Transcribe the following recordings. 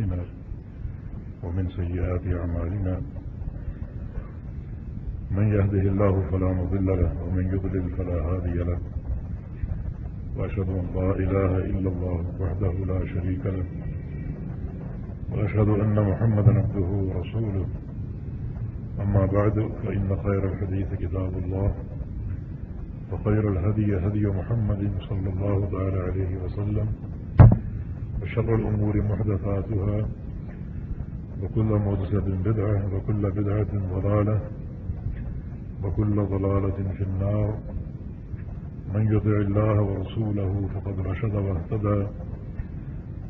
أنفسنا ومن سيئات أعمالنا. من يهده الله فلا مضل له، ومن يضلل فلا هادي له. وأشهد أن لا إله إلا الله وحده لا شريك له. وأشهد أن محمدا عبده ورسوله. أما بعد، فإن خير الحديث كتاب الله، وخير الهدي هدي محمد صلى الله تعالى عليه وسلم. وشر الأمور محدثاتها، وكل محدثة بدعة، وكل بدعة ضلالة، وكل ضلالة في النار. من يطع الله ورسوله فقد رشد واهتدى،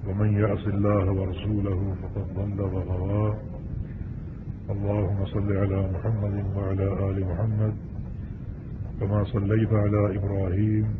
ومن يعص الله ورسوله فقد ضل وغوى. اللهم صل على محمد وعلى آل محمد، كما صليت على إبراهيم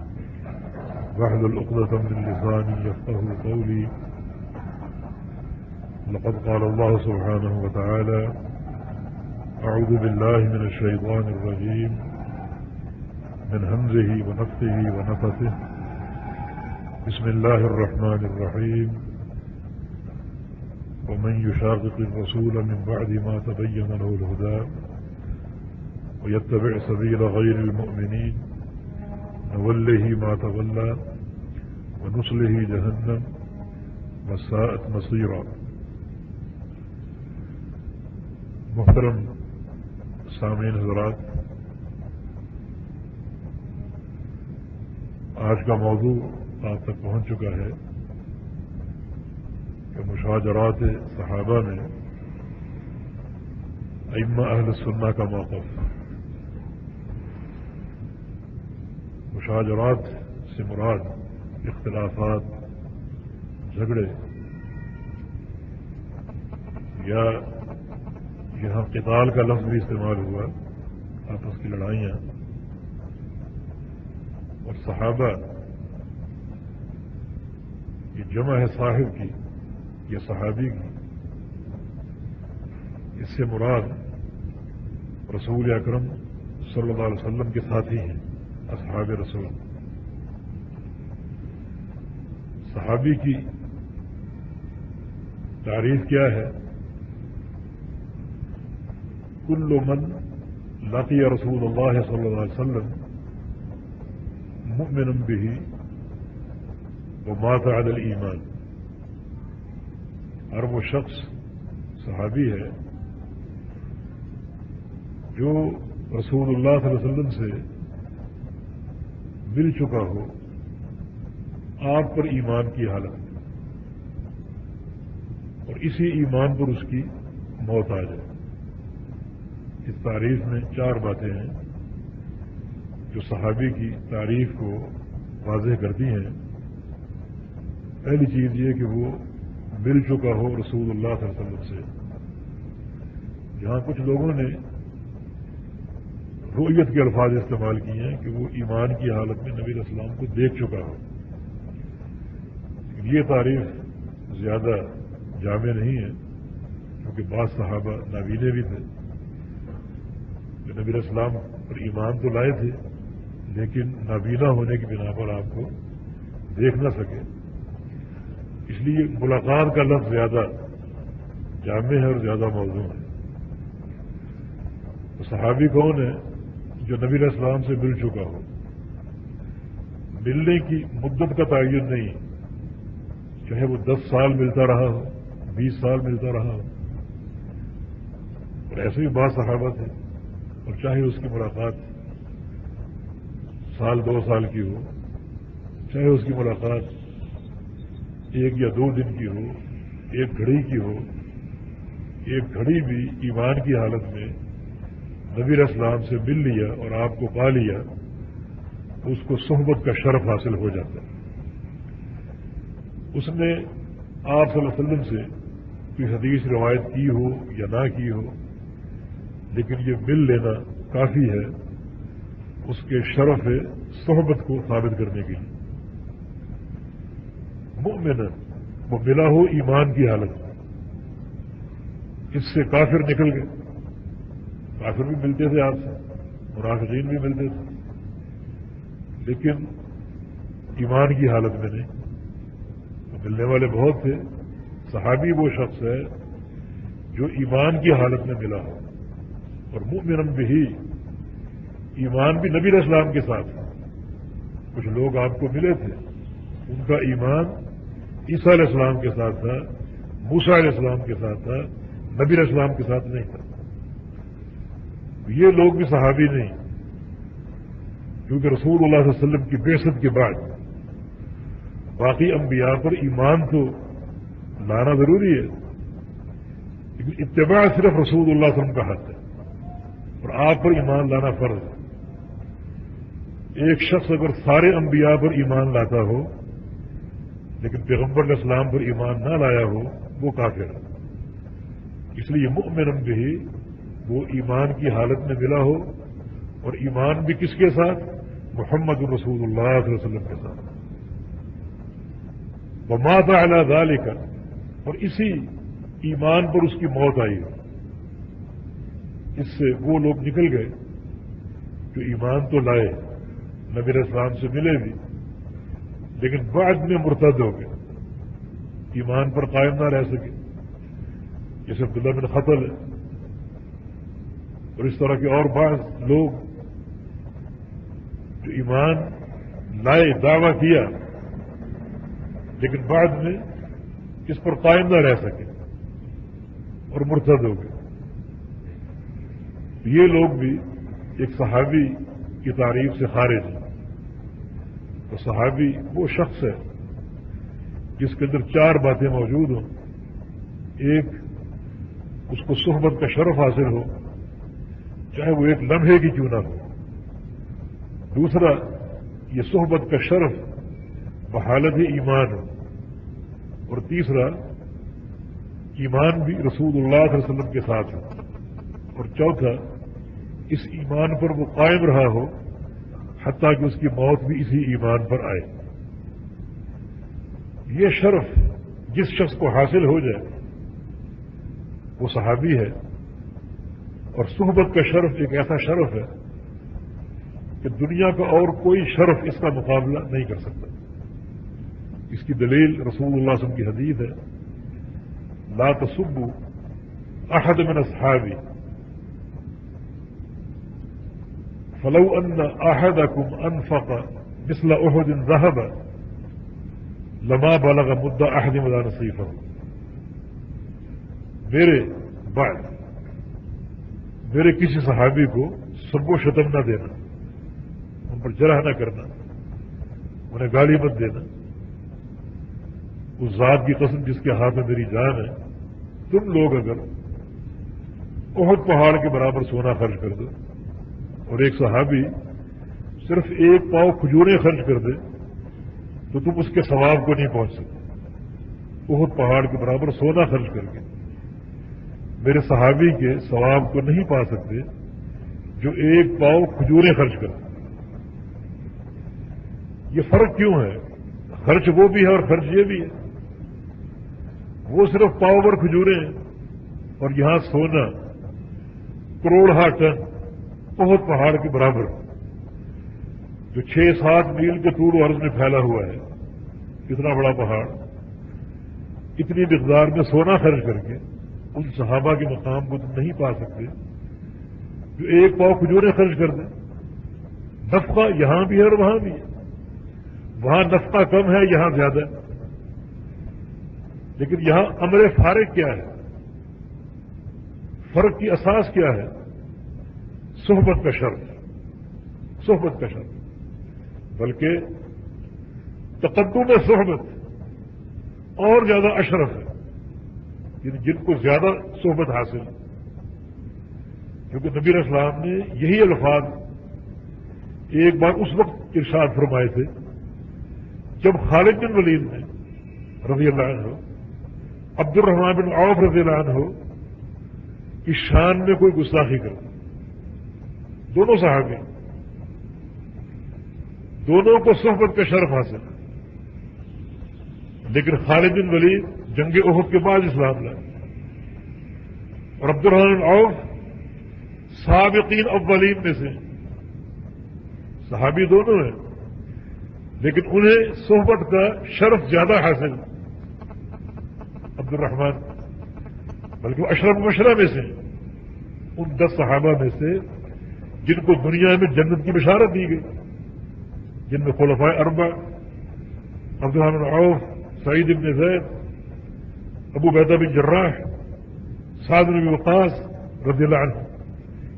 واحلل العقدة من لساني يفقه قولي. لقد قال الله سبحانه وتعالى أعوذ بالله من الشيطان الرجيم. من همزه ونفثه ونفثه. بسم الله الرحمن الرحيم. ومن يشاقق الرسول من بعد ما تبين له الهدى ويتبع سبيل غير المؤمنين نوله ما تولى ونصله جهنم وساءت مصيرا. محترم سامعین حضرات، آج کا موضوع آپ تک پہنچ چکا ہے کہ مشاجرات صحابہ میں ائمہ اہل سنہ کا موقف۔ مشاجرات سے مراد اختلافات، جھگڑے یا یہاں قتال کا لفظ بھی استعمال ہوا، آپس کی لڑائیاں اور صحابہ یہ جمع ہے صاحب کی یا صحابی کی۔ اس سے مراد رسول اکرم صلی اللہ علیہ وسلم کے ساتھی ہیں۔ اصحاب رسول۔ صحابی کی تعریف کیا ہے؟ کل من لقی رسول اللہ صلی اللہ علیہ وسلم مؤمن به ومات على الایمان۔ اور وہ شخص صحابی ہے جو رسول اللہ صلی اللہ علیہ وسلم سے مل چکا ہو، آپ پر ایمان کی حالت اور اسی ایمان پر اس کی موت آ جائے۔ اس تعریف میں چار باتیں ہیں جو صحابی کی تعریف کو واضح کرتی ہیں۔ پہلی چیز یہ کہ وہ مل چکا ہو رسول اللہ صلی اللہ علیہ وسلم سے۔ جہاں کچھ لوگوں نے رویت کے الفاظ استعمال کیے ہیں کہ وہ ایمان کی حالت میں نبی اسلام کو دیکھ چکا ہو۔ یہ تعریف زیادہ جامع نہیں ہے، کیونکہ بعض صحابہ نابینے بھی تھے۔ نبی اسلام پر ایمان تو لائے تھے، لیکن نابینا ہونے کی بنا پر آپ کو دیکھ نہ سکے۔ اس لیے ملاقات کا لفظ زیادہ جامع ہے اور زیادہ موضوع ہے۔ تو صحابی کون ہے جو نبی اسلام سے مل چکا ہو۔ ملنے کی مدت کا تعین نہیں چاہے وہ دس سال ملتا رہا ہو، بیس سال ملتا رہا ہو۔ اور ایسے بھی بعض صحابہ تھے، اور چاہے اس کی ملاقات سال دو سال کی ہو، چاہے اس کی ملاقات ایک یا دو دن کی ہو، ایک گھڑی کی ہو، ایک گھڑی بھی ایمان کی حالت میں نبیر اسلام سے مل لیا اور آپ کو پا لیا تو اس کو صحبت کا شرف حاصل ہو جاتا ہے۔ اس نے آپ صلی اللہ علیہ وسلم سے کوئی حدیث روایت کی ہو یا نہ کی ہو، لیکن یہ مل لینا کافی ہے اس کے شرف صحبت کو ثابت کرنے کے لیے۔ مؤمن وہ ملا ہو ایمان کی حالت۔ میں اس سے کافر نکل گئے۔ کافر بھی ملتے تھے آپ سے، منافقین بھی ملتے تھے۔ لیکن ایمان کی حالت میں نہیں۔ ملنے والے بہت تھے۔ صحابی وہ شخص ہے جو ایمان کی حالت میں ملا ہو۔ اور منہ بھی ایمان بھی نبی اسلام کے ساتھ۔ کچھ لوگ آپ کو ملے تھے۔ ان کا ایمان عیسیٰ علیہ السلام کے ساتھ تھا موسا علیہ السلام کے ساتھ تھا، نبی اسلام کے ساتھ نہیں تھا۔ یہ لوگ بھی صحابی نہیں، کیونکہ رسول اللہ علیہ وسلم کی بحثت کے بعد باقی انبیاء پر ایمان تو لانا ضروری ہے، لیکن اتباع صرف رسول اللہ علیہ وسلم کا حق ہے، اور آپ پر ایمان لانا فرض ہے۔ ایک شخص اگر سارے انبیاء پر ایمان لاتا ہو، لیکن پیغمبر علیہ السلام پر ایمان نہ لایا ہو، وہ کافر ہے۔ اس لیے مؤمن بھی وہ ایمان کی حالت میں ملا ہو اور ایمان بھی کس کے ساتھ؟ محمد الرسول اللہ علیہ وسلم کے ساتھ۔ وہ ماتا اعلی کر اور اسی ایمان پر اس کی موت آئی۔ ہو اس سے وہ لوگ نکل گئے جو ایمان تو لائے نبیر اسلام سے ملے بھی، لیکن بعد میں مرتد ہو گئے۔ ایمان پر قائم نہ رہ سکے۔ جیسے عبداللہ بن خطل ہے۔ اور اس طرح کے اور بعض لوگ جو ایمان لائے، دعویٰ کیا، لیکن بعد میں اس پر قائم نہ رہ سکے اور مرتد ہو گئے۔ یہ لوگ بھی ایک صحابی کی تعریف سے خارج ہیں۔ تو صحابی وہ شخص ہے جس کے اندر چار باتیں موجود ہوں۔ ایک، اس کو صحبت کا شرف حاصل ہو چاہے وہ ایک لمحے کی کیوں نہ ہو۔ دوسرا، یہ صحبت کا شرف بحالت ایمان ہو۔ اور تیسرا، ایمان بھی رسول اللہ علیہ وسلم کے ساتھ ہو۔ اور چوتھا، اس ایمان پر وہ قائم رہا ہو حتیٰ کہ اس کی موت بھی اسی ایمان پر آئے۔ یہ شرف جس شخص کو حاصل ہو جائے، وہ صحابی ہے۔ اور صحبت کا شرف ایک ایسا شرف ہے کہ دنیا کا اور کوئی شرف اس کا مقابلہ نہیں کر سکتا۔ اس کی دلیل رسول اللہ وسلم کی حدیث ہے، لا تصبو احد من اصحابی۔ فلو ان احدكم انفق مثل احد ذهب لما بلغ مدہ احد مدان نصیفہ۔ میرے بعد میرے کسی صحابی کو سب و شتم نہ دینا۔ ان پر جرح نہ کرنا۔ انہیں گالی مت دینا۔ اس ذات کی قسم جس کے ہاتھ میں میری جان ہے، تم لوگ اگر بہت پہاڑ کے برابر سونا خرچ کر دو اور ایک صحابی صرف ایک پاؤ کھجوریں خرچ کر دے، تو تم اس کے ثواب کو نہیں پہنچ سکتے۔ بہت پہاڑ کے برابر سونا خرچ کر کے۔ میرے صحابی کے ثواب کو نہیں پا سکتے جو ایک پاؤ کھجوریں خرچ کرتے یہ فرق کیوں ہے؟ خرچ وہ بھی ہے اور خرچ یہ بھی ہے۔ وہ صرف پاؤ پر کھجورے ہیں اور یہاں سونا کروڑہ ٹن بہت پہاڑ کے برابر۔ جو چھ سات میل کے طول و عرض میں پھیلا ہوا ہے اتنا بڑا پہاڑ۔ اتنی مقدار میں سونا خرچ کر کے ان صحابہ کے مقام کو تم نہیں پا سکتے جو ایک پاؤ کھجورے خرچ کر دیں۔ نفقہ یہاں بھی ہے اور وہاں بھی ہے۔ وہاں نفقہ کم ہے، یہاں زیادہ لیکن یہاں امر فارغ کیا ہے؟ فرق کی اساس کیا ہے؟ صحبت کا شرط۔ صحبت کا شرط۔ بلکہ تقدم صحبت اور زیادہ اشرف ہے۔ یعنی جن کو زیادہ صحبت حاصل کیونکہ نبی اسلام نے یہی الفاظ ایک بار اس وقت ارشاد فرمائے تھے، جب خالد بن ولید نے رضی اللہ عنہ عبد الرحمان بن عوف رضی اللہ عنہ کی شان میں کوئی گستاخی کر دونوں صحابی، دونوں کو صحبت کا شرف حاصل۔ لیکن خالد بن ولید جنگ عہد کے بعد اسلام لائے اور عبد الرحمان عوف سابقین اولین میں سے۔ صحابی دونوں ہیں۔ لیکن انہیں صحبت کا شرف زیادہ حاصل۔ عبد الرحمان بلکہ اشرف مشرہ میں سے۔ ان دس صحابہ میں سے جن کو دنیا میں جنت کی بشارت دی گئی۔ جن میں خلفاء اربا عبد الرحمن عوف، سعید ابن زید ابو بیدہ بن جراح سعد بن وقاص رضی اللہ عنہ،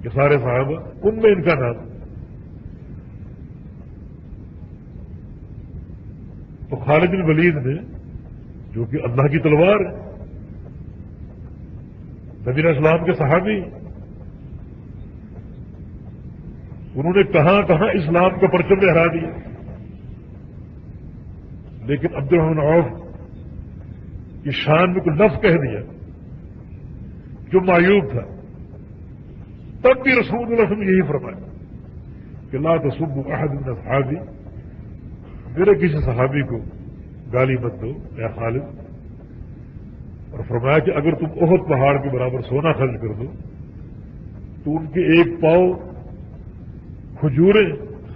یہ سارے صحابہ ان میں ان کا نام۔ تو خالد بن ولید نے، جو کہ اللہ کی تلوار نبی اسلام کے صحابی، انہوں نے کہاں کہاں اسلام کا پرچم لہرا دیا۔ لیکن عبد الرحمن عوف کی شان میں کوئی لفظ کہہ دیا، جو معیوب تھا۔ تب بھی رسول اللہ نے یہی فرمایا کہ لا تصب احد من اصحابی، میرے کسی صحابی کو گالی مت دو یا خالد۔ اور فرمایا کہ اگر تم بہت پہاڑ کے برابر سونا خرچ کر دو، تو ان کے ایک پاؤ کھجوریں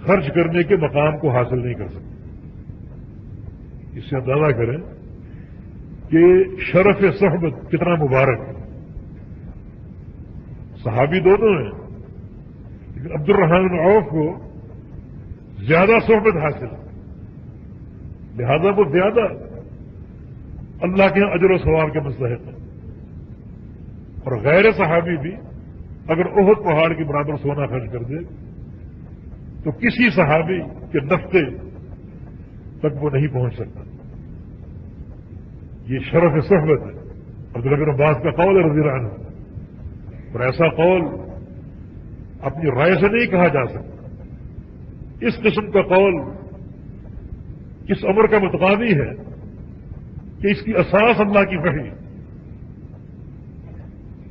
خرچ کرنے کے مقام کو حاصل نہیں کر سکتے۔ اس سے اندازہ کریں کہ شرف صحبت کتنا مبارک صحابی دونوں ہیں، لیکن عبد الرحمان عوف کو زیادہ صحبت حاصل لہذا وہ زیادہ اللہ کے اجر و ثواب کے مستحق ہیں۔ اور غیر صحابی بھی اگر عہد پہاڑ کے برابر سونا خرچ کر دے، تو کسی صحابی کے نفتے تک وہ نہیں پہنچ سکتا۔ یہ شرف صحبت ہے۔ عبداللہ عباس کا قول ہے رضی عنہ۔ اور ایسا قول اپنی رائے سے نہیں کہا جا سکتا۔ اس قسم کا قول اس عمر کا متقاضی ہے کہ اس کی اساس اللہ کی وحی۔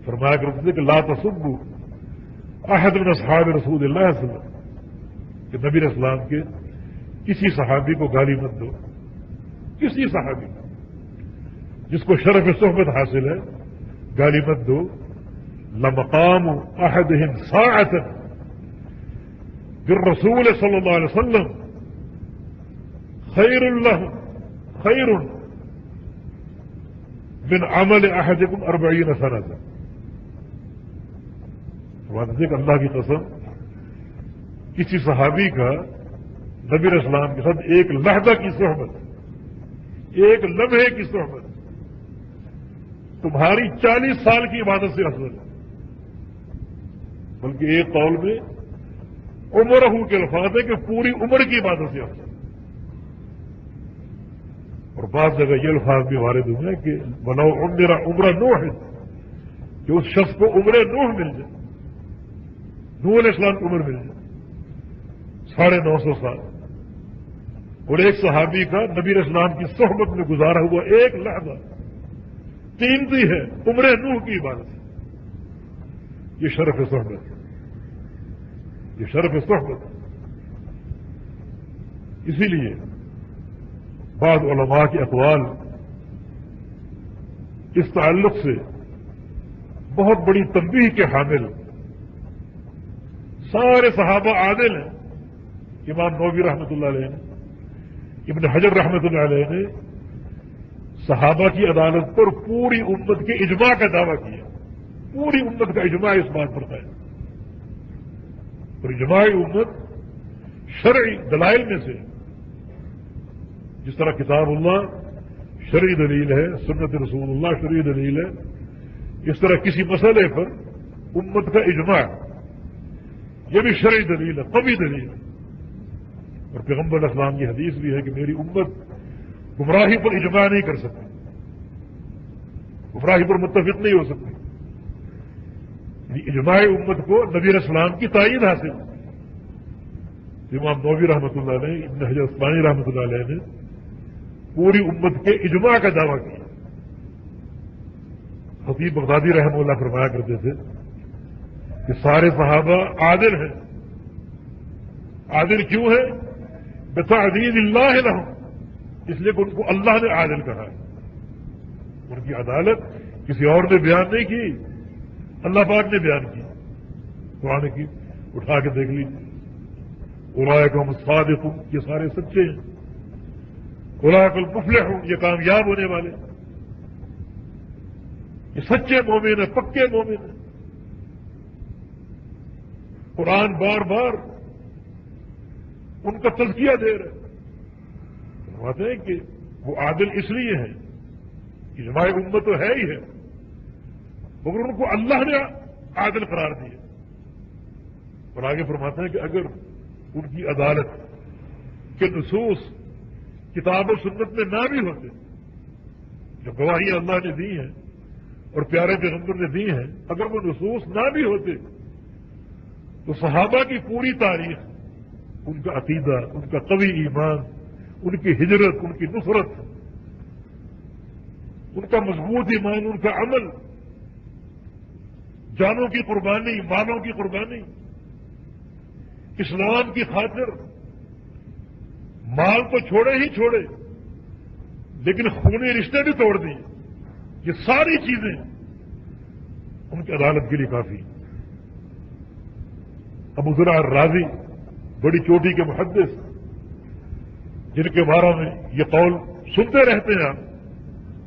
فرمایا کرتے تھے کہ لا تصب احد من اصحاب رسول اللہ علیہ وسلم۔ کہ نبی اسلام کے کسی صحابی کو گالی مت دو۔ کسی صحابی کو۔ جس کو شرف صحبت حاصل ہے، گالی مت دو۔ لمقام احد ساعت پھر رسول صلی اللہ علیہ وسلم خیر اللہ خیر بن عمل احدکم اربعین سنہ تھا کہ اللہ کی قسم، کسی صحابی کا نبی اسلام کے ساتھ ایک لہدہ کی صحبت، ایک لمحے کی صحبت تمہاری چالیس سال کی عبادت سے افضل ہے۔ بلکہ ایک قول میں عمر ہوں کے الفاظ ہے کہ پوری عمر کی عبادت سے افضل اور بعض جگہ یہ الفاظ بھی وارد ہوئے کہ بناؤ میرا عمرہ نو ہے، کہ اس شخص کو عمر نوح مل جائے۔ نو علیہ السلام عمر مل جائے۔ ساڑھے نو سو سال۔ اور ایک صحابی کا نبی اسلام کی صحبت میں گزارا ہوا ایک لحظہ قیمتی ہے عمر نوح کی عبادت یہ شرف صحبت یہ شرف صحبت اسی لیے بعض علماء کے اقوال اس تعلق سے بہت بڑی تنبیہ کے حامل۔ سارے صحابہ عادل ہیں۔ امام نوبی رحمۃ اللہ علیہ نے، ابن حجر رحمۃ اللہ علیہ نے صحابہ کی عدالت پر پوری امت کے اجماع کا دعویٰ کیا۔ پوری امت کا اجماع اس بات پر ہے اور اجماع امت شرعی دلائل میں سے جس طرح کتاب اللہ شرعی دلیل ہے، سنت رسول اللہ شرعی دلیل ہے، اس طرح کسی مسئلے پر امت کا اجماع، یہ بھی شرعی دلیل ہے، قوی دلیل ہے۔ اور پیغمبر اسلام کی حدیث بھی ہے کہ میری امت گمراہی پر اجماع نہیں کر سکتی گمراہی پر متفق نہیں ہو سکتی یعنی اجماع امت کو نبی اسلام کی تائید حاصل۔ امام نوبی رحمۃ اللہ علیہ، ابن حضرت عثمانی رحمۃ اللہ علیہ نے پوری امت کے اجماع کا دعویٰ کیا۔ خطیب بغدادی رحم اللہ فرمایا کرتے تھے کہ سارے صحابہ عادل ہیں۔ عادل کیوں ہے بتعدید اللہ لہم اس لیے کہ ان کو اللہ نے عادل کہا ہے۔ ان کی عدالت کسی اور نے بیان نہیں کی۔ اللہ پاک نے بیان کی۔ قرآن کی اٹھا کے دیکھ لیجیے اڑائے کو صادق ہوں یہ سارے سچے ہیں۔ اڑائے کو پفلے ہوں یہ کامیاب ہونے والے۔ یہ سچے مومن ہیں، پکے مومن ہیں۔ قرآن بار بار ان کا تزکیہ دے رہے فرماتے ہیں کہ وہ عادل اس لیے ہیں کہ ہماری امت تو ہے ہی ہے، مگر ان کو اللہ نے عادل قرار دیا۔ اور آگے فرماتے ہیں کہ اگر ان کی عدالت کے نصوص کتاب و سنت میں نہ بھی ہوتے، جو گواہی اللہ نے دی ہیں اور پیارے پیغمبر نے دی ہیں، اگر وہ نصوص نہ بھی ہوتے، تو صحابہ کی پوری تاریخ، ان کا عقیدہ، ان کا قوی ایمان ان کی ہجرت، ان کی نفرت ان کا مضبوط ایمان، ان کا عمل، جانوں کی قربانی، مالوں کی قربانی، اسلام کی خاطر، مال تو چھوڑے ہی چھوڑے، لیکن خونی رشتے بھی توڑ دیے۔ یہ ساری چیزیں ان کی عدالت کے لیے کافی ابو ذرا راضی بڑی چوٹی کے محدث جن کے بارے میں یہ قول سنتے رہتے ہیں آپ،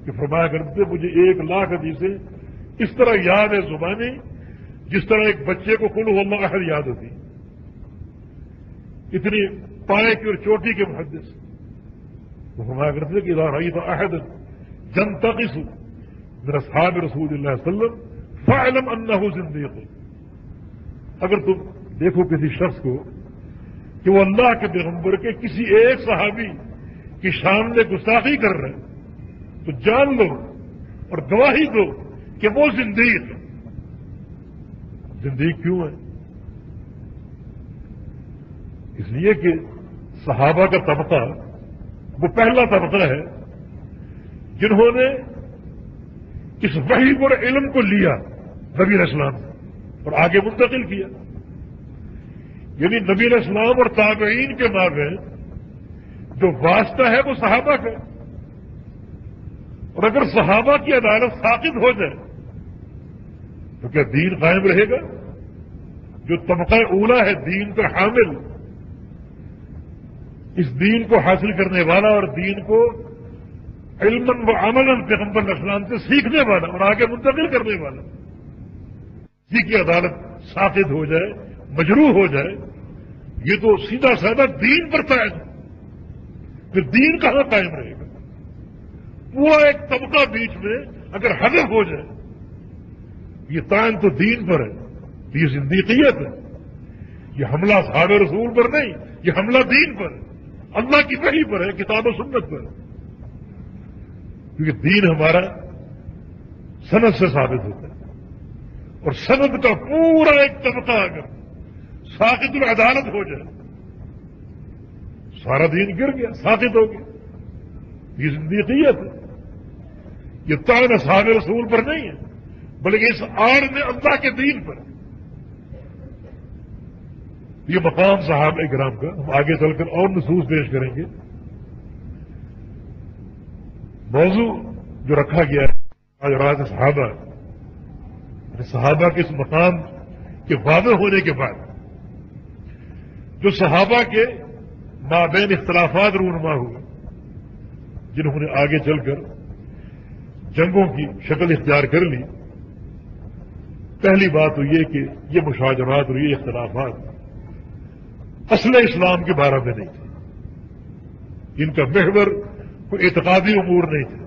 کہ فرمایا کرتے مجھے ایک لاکھ حدیثیں اس طرح یاد ہے زبانی، جس طرح ایک بچے کو کل اللہ احد یاد ہوتی۔ اتنی پائے کی اور چوٹی کے محدث۔ وہ فرمایا کرتے کہ رہی تو عہد جن تقس میرا صحاب رسول اللہ علیہ وسلم فعلم انہ زندگی اگر تم دیکھو کسی شخص کو کہ وہ اللہ کے پیغمبر کے کسی ایک صحابی کی شان میں گستاخی کر رہے ہیں۔ تو جان لو اور گواہی دو کہ وہ زندگی ہے زندگی کیوں ہے؟ اس لیے کہ صحابہ کا طبقہ، وہ پہلا طبقہ ہے جنہوں نے اس وحی اور علم کو لیا نبی اسلام اور آگے منتقل کیا۔ یعنی نبی اسلام اور تابعین کے مابین جو واسطہ ہے وہ صحابہ کا اور اگر صحابہ کی عدالت ثابت ہو جائے، تو کیا دین قائم رہے گا؟ جو طبقہ اولا ہے، دین کا حامل۔ اس دین کو حاصل کرنے والا اور دین کو علم و عمل پیغمبر اسلام سے سیکھنے والا اور آگے منتقل کرنے والا جی کی عدالت ثابت ہو جائے۔ مجروح ہو جائے، یہ تو سیدھا سادہ دین پر قائم پھر دین کہاں قائم رہے گا؟ وہ ایک طبقہ بیچ میں اگر حدف ہو جائے، یہ تائن تو دین پر ہے، یہ زندگیت ہے۔ یہ حملہ صحابہ رسول پر نہیں، یہ حملہ دین پر ہے۔ اللہ کی وحی پر ہے، کتاب و سنت پر ہے۔ کیونکہ دین ہمارا سند سے ثابت ہوتا ہے۔ اور سند کا پورا ایک طبقہ اگر ساقت العدالت ہو جائے۔ سارا دین گر گیا ساقت ہو گیا۔ یہ زندگیت ہے۔ یہ تان صحاب رسول پر نہیں ہے، بلکہ اس آڑ میں اللہ کے دین پر۔ یہ مقام صاحب گرام کا، ہم آگے چل کر اور محسوس پیش کریں گے۔ موضوع جو رکھا گیا ہے، آج رات صحابہ۔ صحابہ کے اس مقام کے واضح ہونے کے بعد جو صحابہ کے مابین اختلافات رونما ہوئے، جنہوں نے آگے چل کر جنگوں کی شکل اختیار کر لی۔ پہلی بات تو یہ کہ یہ مشاجرات اور یہ اختلافات اصل اسلام کے بارے میں نہیں تھے۔ ان کا محور کوئی اعتقادی امور نہیں تھے،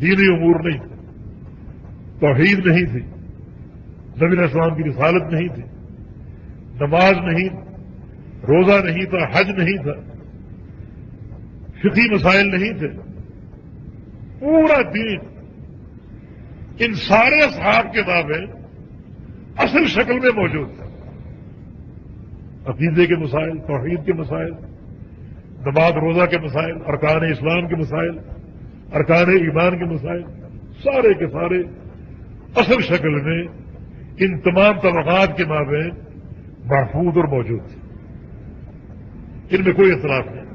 دینی امور نہیں تھے، توحید نہیں تھی، نبی اسلام کی رسالت نہیں تھی۔ نماز نہیں روزہ نہیں تھا، حج نہیں تھا فقی مسائل نہیں تھے۔ پورا دین ان سارے اصحاب کے دعوے اصل شکل میں موجود تھے عقیدے کے مسائل، توحید کے مسائل، نماز روزہ کے مسائل، ارکان اسلام کے مسائل، ارکان ایمان کے مسائل، سارے کے سارے اصل شکل میں ان تمام طبقات کے مابین محفوظ اور موجود تھے ان میں کوئی اختلاف نہیں۔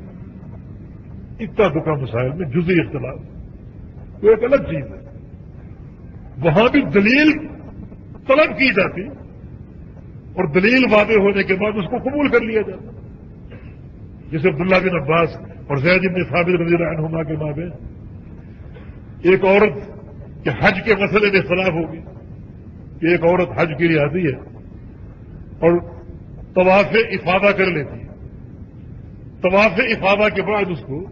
اتنا دکا مسائل میں جزی اختلاف۔ وہ ایک الگ چیز ہے۔ وہاں بھی دلیل طلب کی جاتی اور دلیل واضح ہونے کے بعد اس کو قبول کر لیا جاتا۔ جیسے عبداللہ بن عباس اور زید بن ثابت رضی اللہ عنہما کے مابین۔ ایک عورت کے حج کے مسئلے میں اختلاف ہوگی۔ کہ ایک عورت حج کے لیے آتی ہے اور طواف افادہ کر لیتی ہے۔ طواف افادہ کے بعد اس کو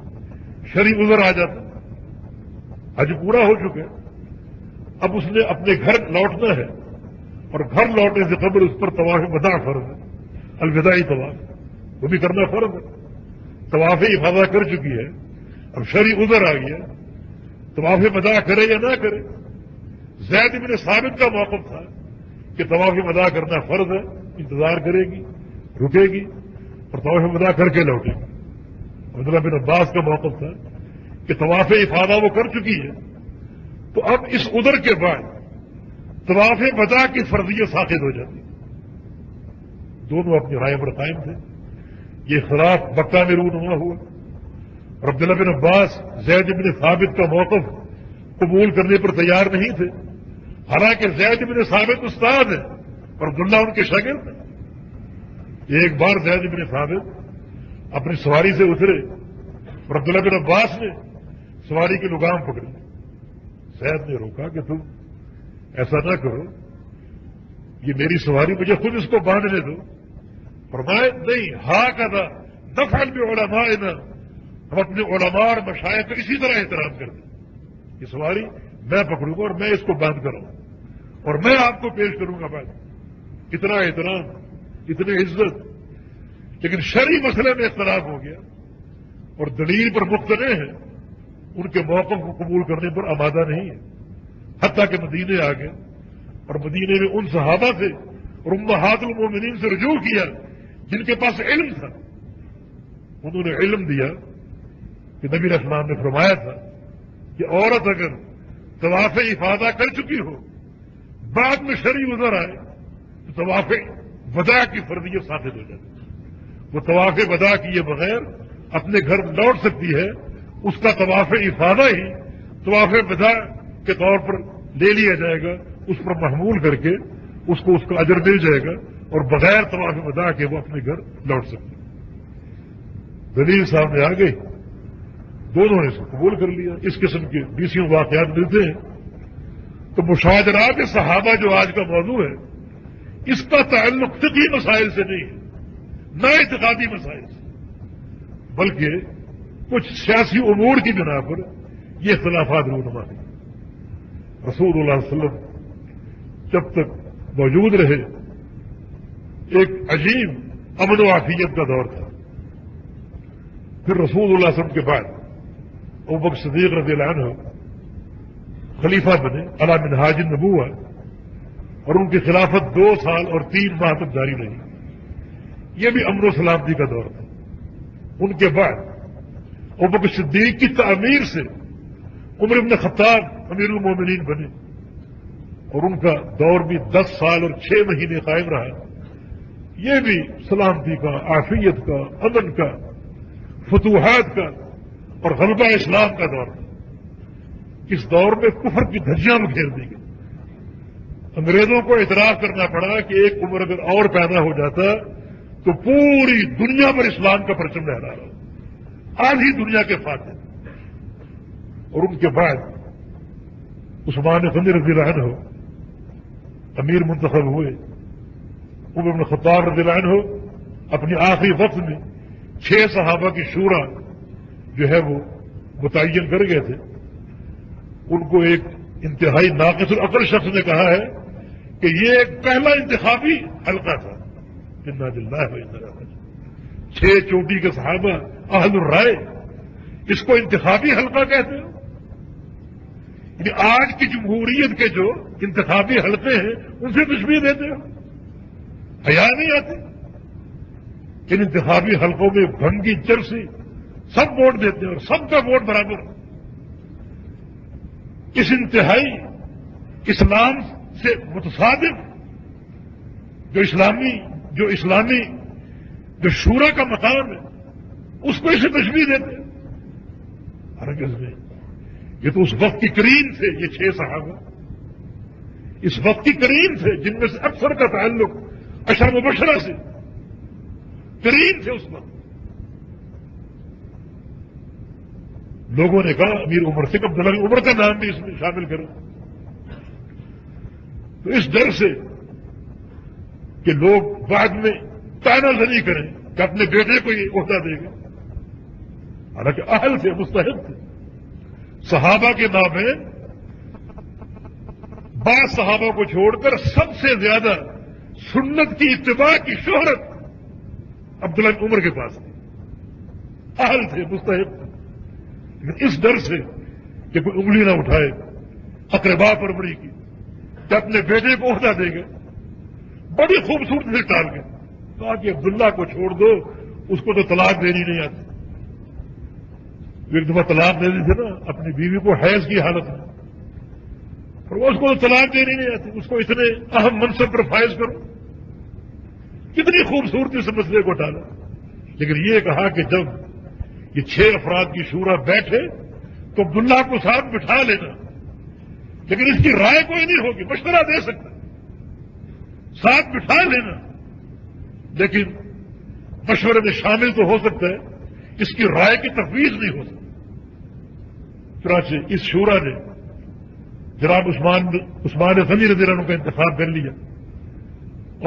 شری ازر آ جاتا حج پورا ہو چکے اب اس نے اپنے گھر لوٹنا ہے اور گھر لوٹنے سے قبل اس پر طواف بدا فرض ہے۔ الوداعی طواف۔ وہ بھی کرنا فرض ہے۔ طواف افادہ کر چکی ہے۔ اب شری ادھر آ گیا۔ طواف مدا کرے یا نہ کرے۔ زید ابن ثابت کا موقف تھا کہ طواف مدا کرنا فرض ہے، انتظار کرے گی۔ رکے گی اور طواف مدا کر کے لوٹے گی۔ عبداللہ بن عباس کا موقف تھا کہ طواف افادہ وہ کر چکی ہے۔ تو اب اس ادھر کے بعد طواف مدا کی فرضیت ثابت ہو جاتی۔ دونوں اپنی رائے پر قائم تھے۔ یہ خلاف مکہ میں رونما ہوا۔ اور عبداللہ بن عباس، زید بن ثابت کا موقف قبول کرنے پر تیار نہیں تھے۔ حالانکہ زید بن ثابت استاد ہے اور عبداللہ ان کے شاگرد ہیں۔ ایک بار زید بن ثابت اپنی سواری سے اترے اور عبداللہ بن عباس نے سواری کی لگام پکڑی۔ زید نے روکا کہ تم ایسا نہ کرو، یہ میری سواری مجھے خود اس کو باندھنے دو۔ فرمائے نہیں ہا کا تھا دفعل بھی علماء نا ہم اپنے علماء اور مشاعر کا اسی طرح احترام کر دیں یہ سواری میں پکڑوں گا اور میں اس کو بند کروں اور میں آپ کو پیش کروں گا بات اتنا احترام۔ اتنی عزت، لیکن شرعی مسئلے میں اختلاف ہو گیا اور دلیل پر مختلف ہیں، ان کے موقع کو قبول کرنے پر آمادہ نہیں ہے حتیٰ کہ مدینے آ گئے اور مدینے میں ان صحابہ سے اور امہات المومنین سے رجوع کیا جن کے پاس علم تھا۔ انہوں نے علم دیا کہ نبی رحمان نے فرمایا تھا کہ عورت اگر طواف افادہ کر چکی ہو، بعد میں شرع ادھر آئے تو طواف ودا کی فرضیت ثابت ہو جاتی وہ طواف ودا کیے بغیر اپنے گھر لوٹ سکتی ہے، اس کا طواف افادہ ہی طواف ودا کے طور پر لے لیا جائے گا، اس پر محمول کر کے اس کو اس کا اجر مل جائے گا اور بغیر طواف ودا کے وہ اپنے گھر لوٹ سکتے دلیل صاحب نے آ گئی۔ دونوں نے اس کو قبول کر لیا۔ اس قسم کے بیسوں واقعات ملتے ہیں۔ تو مشاہدرات صحابہ جو آج کا موضوع ہے اس کا تعلق فقی مسائل سے نہیں ہے، نہ اعتقادی مسائل سے۔ بلکہ کچھ سیاسی امور کی بنا پر یہ اختلافات رونما ہیں۔ رسول اللہ علیہ وسلم جب تک موجود رہے، ایک عجیب امن و عافیت کا دور تھا۔ پھر رسول اللہ علیہ وسلم کے بعد ابک صدیق رضی اللہ عنہ خلیفہ بنے علام منہاج نبوا اور ان کی خلافت دو سال اور تین ماہ تک جاری رہی۔ یہ بھی امن و سلامتی کا دور تھا۔ ان کے بعد ابک صدیق کی تعمیر سے عمر ابن خطاب امیر المومنین بنے۔ اور ان کا دور بھی دس سال اور چھ مہینے قائم رہا۔ یہ بھی سلامتی کا آفیت کا، امن کا، فتوحات کا اور غلبہ اسلام کا دور تھا۔ اس دور میں کفر کی دھجیاں میں گھیر دی گئی۔ انگریزوں کو اعتراف کرنا پڑا کہ ایک عمر اگر اور پیدا ہو جاتا تو پوری دنیا پر اسلام کا پرچم لہرا رہا آج ہی دنیا کے فاتح اور ان کے بعد عثمان فنی رضی اللہ ہو امیر منتخب ہوئے۔ عمر بن خطاب رضی اللہ عنہ اپنی آخری وقت میں چھ صحابہ کی شورا جو ہے وہ متعین کر گئے تھے۔ ان کو ایک انتہائی ناقص العقل شخص نے کہا ہے کہ یہ ایک پہلا انتخابی حلقہ تھا۔ جنہ دلہ ہے چھ چوٹی کے صحابہ اہل الرائے اس کو انتخابی حلقہ کہتے ہیں۔ یعنی آج کی جمہوریت کے جو انتخابی حلقے ہیں ان سے تشبیح دیتے ہیں۔ حیا نہیں آتی ان انتخابی حلقوں میں بھنگی چرسی سب ووٹ دیتے ہیں اور سب کا ووٹ برابر۔ اس انتہائی اسلام سے متصادم، جو اسلامی جو اسلامی، جو شورا کا مقام ہے، اس کو اسے تشبیح دیتے ہرگز میں یہ تو اس وقت کی کریم تھے یہ چھ صحابہ۔ اس وقت کی کریم تھے جن میں سے اکثر کا تعلق اشر مبشرہ سے، کریم تھے اس وقت۔ لوگوں نے کہا، امیر عمر سے کب دلائی عمر کا نام بھی اس میں شامل کرو تو اس ڈر سے کہ لوگ بعد میں تانا زنی کریں کہ اپنے بیٹے کو یہ عہدہ دے گا۔ حالانکہ اہل تھے مستحد تھے۔ صحابہ کے نام ہے بعض صحابہ کو چھوڑ کر سب سے زیادہ سنت کی اتباع کی شہرت عبداللہ عمر کے پاس تھی۔ اہل تھے مستحب تھے۔ اس ڈر سے کہ کوئی انگلی نہ اٹھائے اقربا پر بڑی کی، کہ اپنے بیٹے کو عہدہ دے گا بڑی خوبصورتی سے ٹال گئے کہا کہ عبداللہ کو چھوڑ دو، اس کو تو طلاق دینی نہیں آتی۔ ایک دفعہ طلاق دے دی تھے نا، اپنی بیوی کو حیض کی حالت میں۔ اور وہ اس کو طلاق دینی نہیں آتی، اس کو اتنے اہم منصب پر فائز کرو۔ کتنی خوبصورتی سے مسئلے کو ٹالا۔ لیکن یہ کہا کہ جب یہ چھ افراد کی شورا بیٹھے تو عبداللہ کو ساتھ بٹھا لینا لیکن اس کی رائے کوئی نہیں ہوگی، مشورہ دے سکتا۔ ساتھ بٹھا لینا۔ لیکن مشورے میں شامل تو ہو سکتا ہے، اس کی رائے کی تفویض نہیں ہو سکتی چنانچہ اس شورا نے جناب عثمان عثمان غنی رضی اللہ عنہ کا انتخاب کر لیا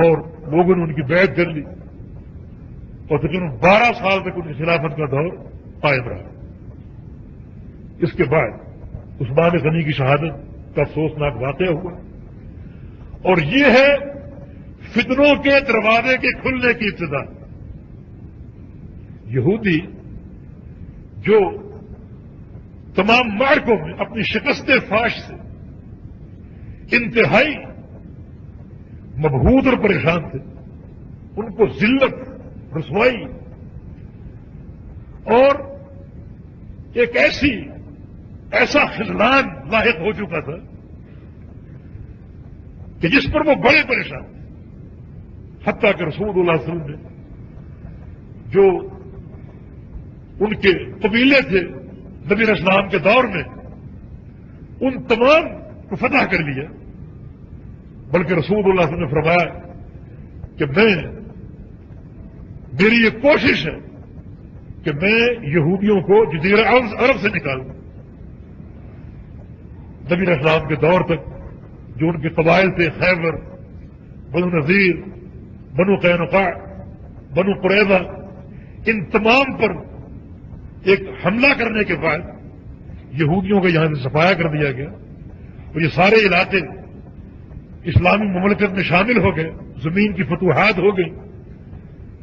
اور لوگوں نے ان کی بیعت کر لی۔ اور تقریباً بارہ سال تک ان کی خلافت کا دور۔ قائم رہا اس کے بعد عثمان غنی کی شہادت کا افسوسناک واقعہ ہوا۔ اور یہ ہے فتنوں کے دروازے کے کھلنے کی ابتدا۔ یہودی جو تمام مارکوں میں اپنی شکست فاش سے انتہائی مبہود اور پریشان تھے، ان کو ذلت، رسوائی اور ایک ایسی، ایسا خزلان لاحق ہو چکا تھا کہ جس پر وہ بڑے پریشان تھے۔ حتیٰ کہ رسول اللہ علیہ وسلم نے جو ان کے قبیلے تھے نبی اسلام کے دور میں، ان تمام کو فتح کر لیا۔ بلکہ رسول اللہ صلی اللہ علیہ وسلم نے فرمایا کہ میں، میری یہ کوشش ہے کہ میں یہودیوں کو جزیر عرب سے نکالوں۔ نبی اسلام کے دور تک جو ان کے قبائل تھے، خیبر، بنو نذیر، بنو قینقاع، بنو قریضہ ان تمام پر ایک حملہ کرنے کے بعد یہودیوں کو یہاں سے سفایا کر دیا گیا اور یہ سارے علاقے اسلامی مملکت میں شامل ہو گئے، زمین کی فتوحات ہو گئی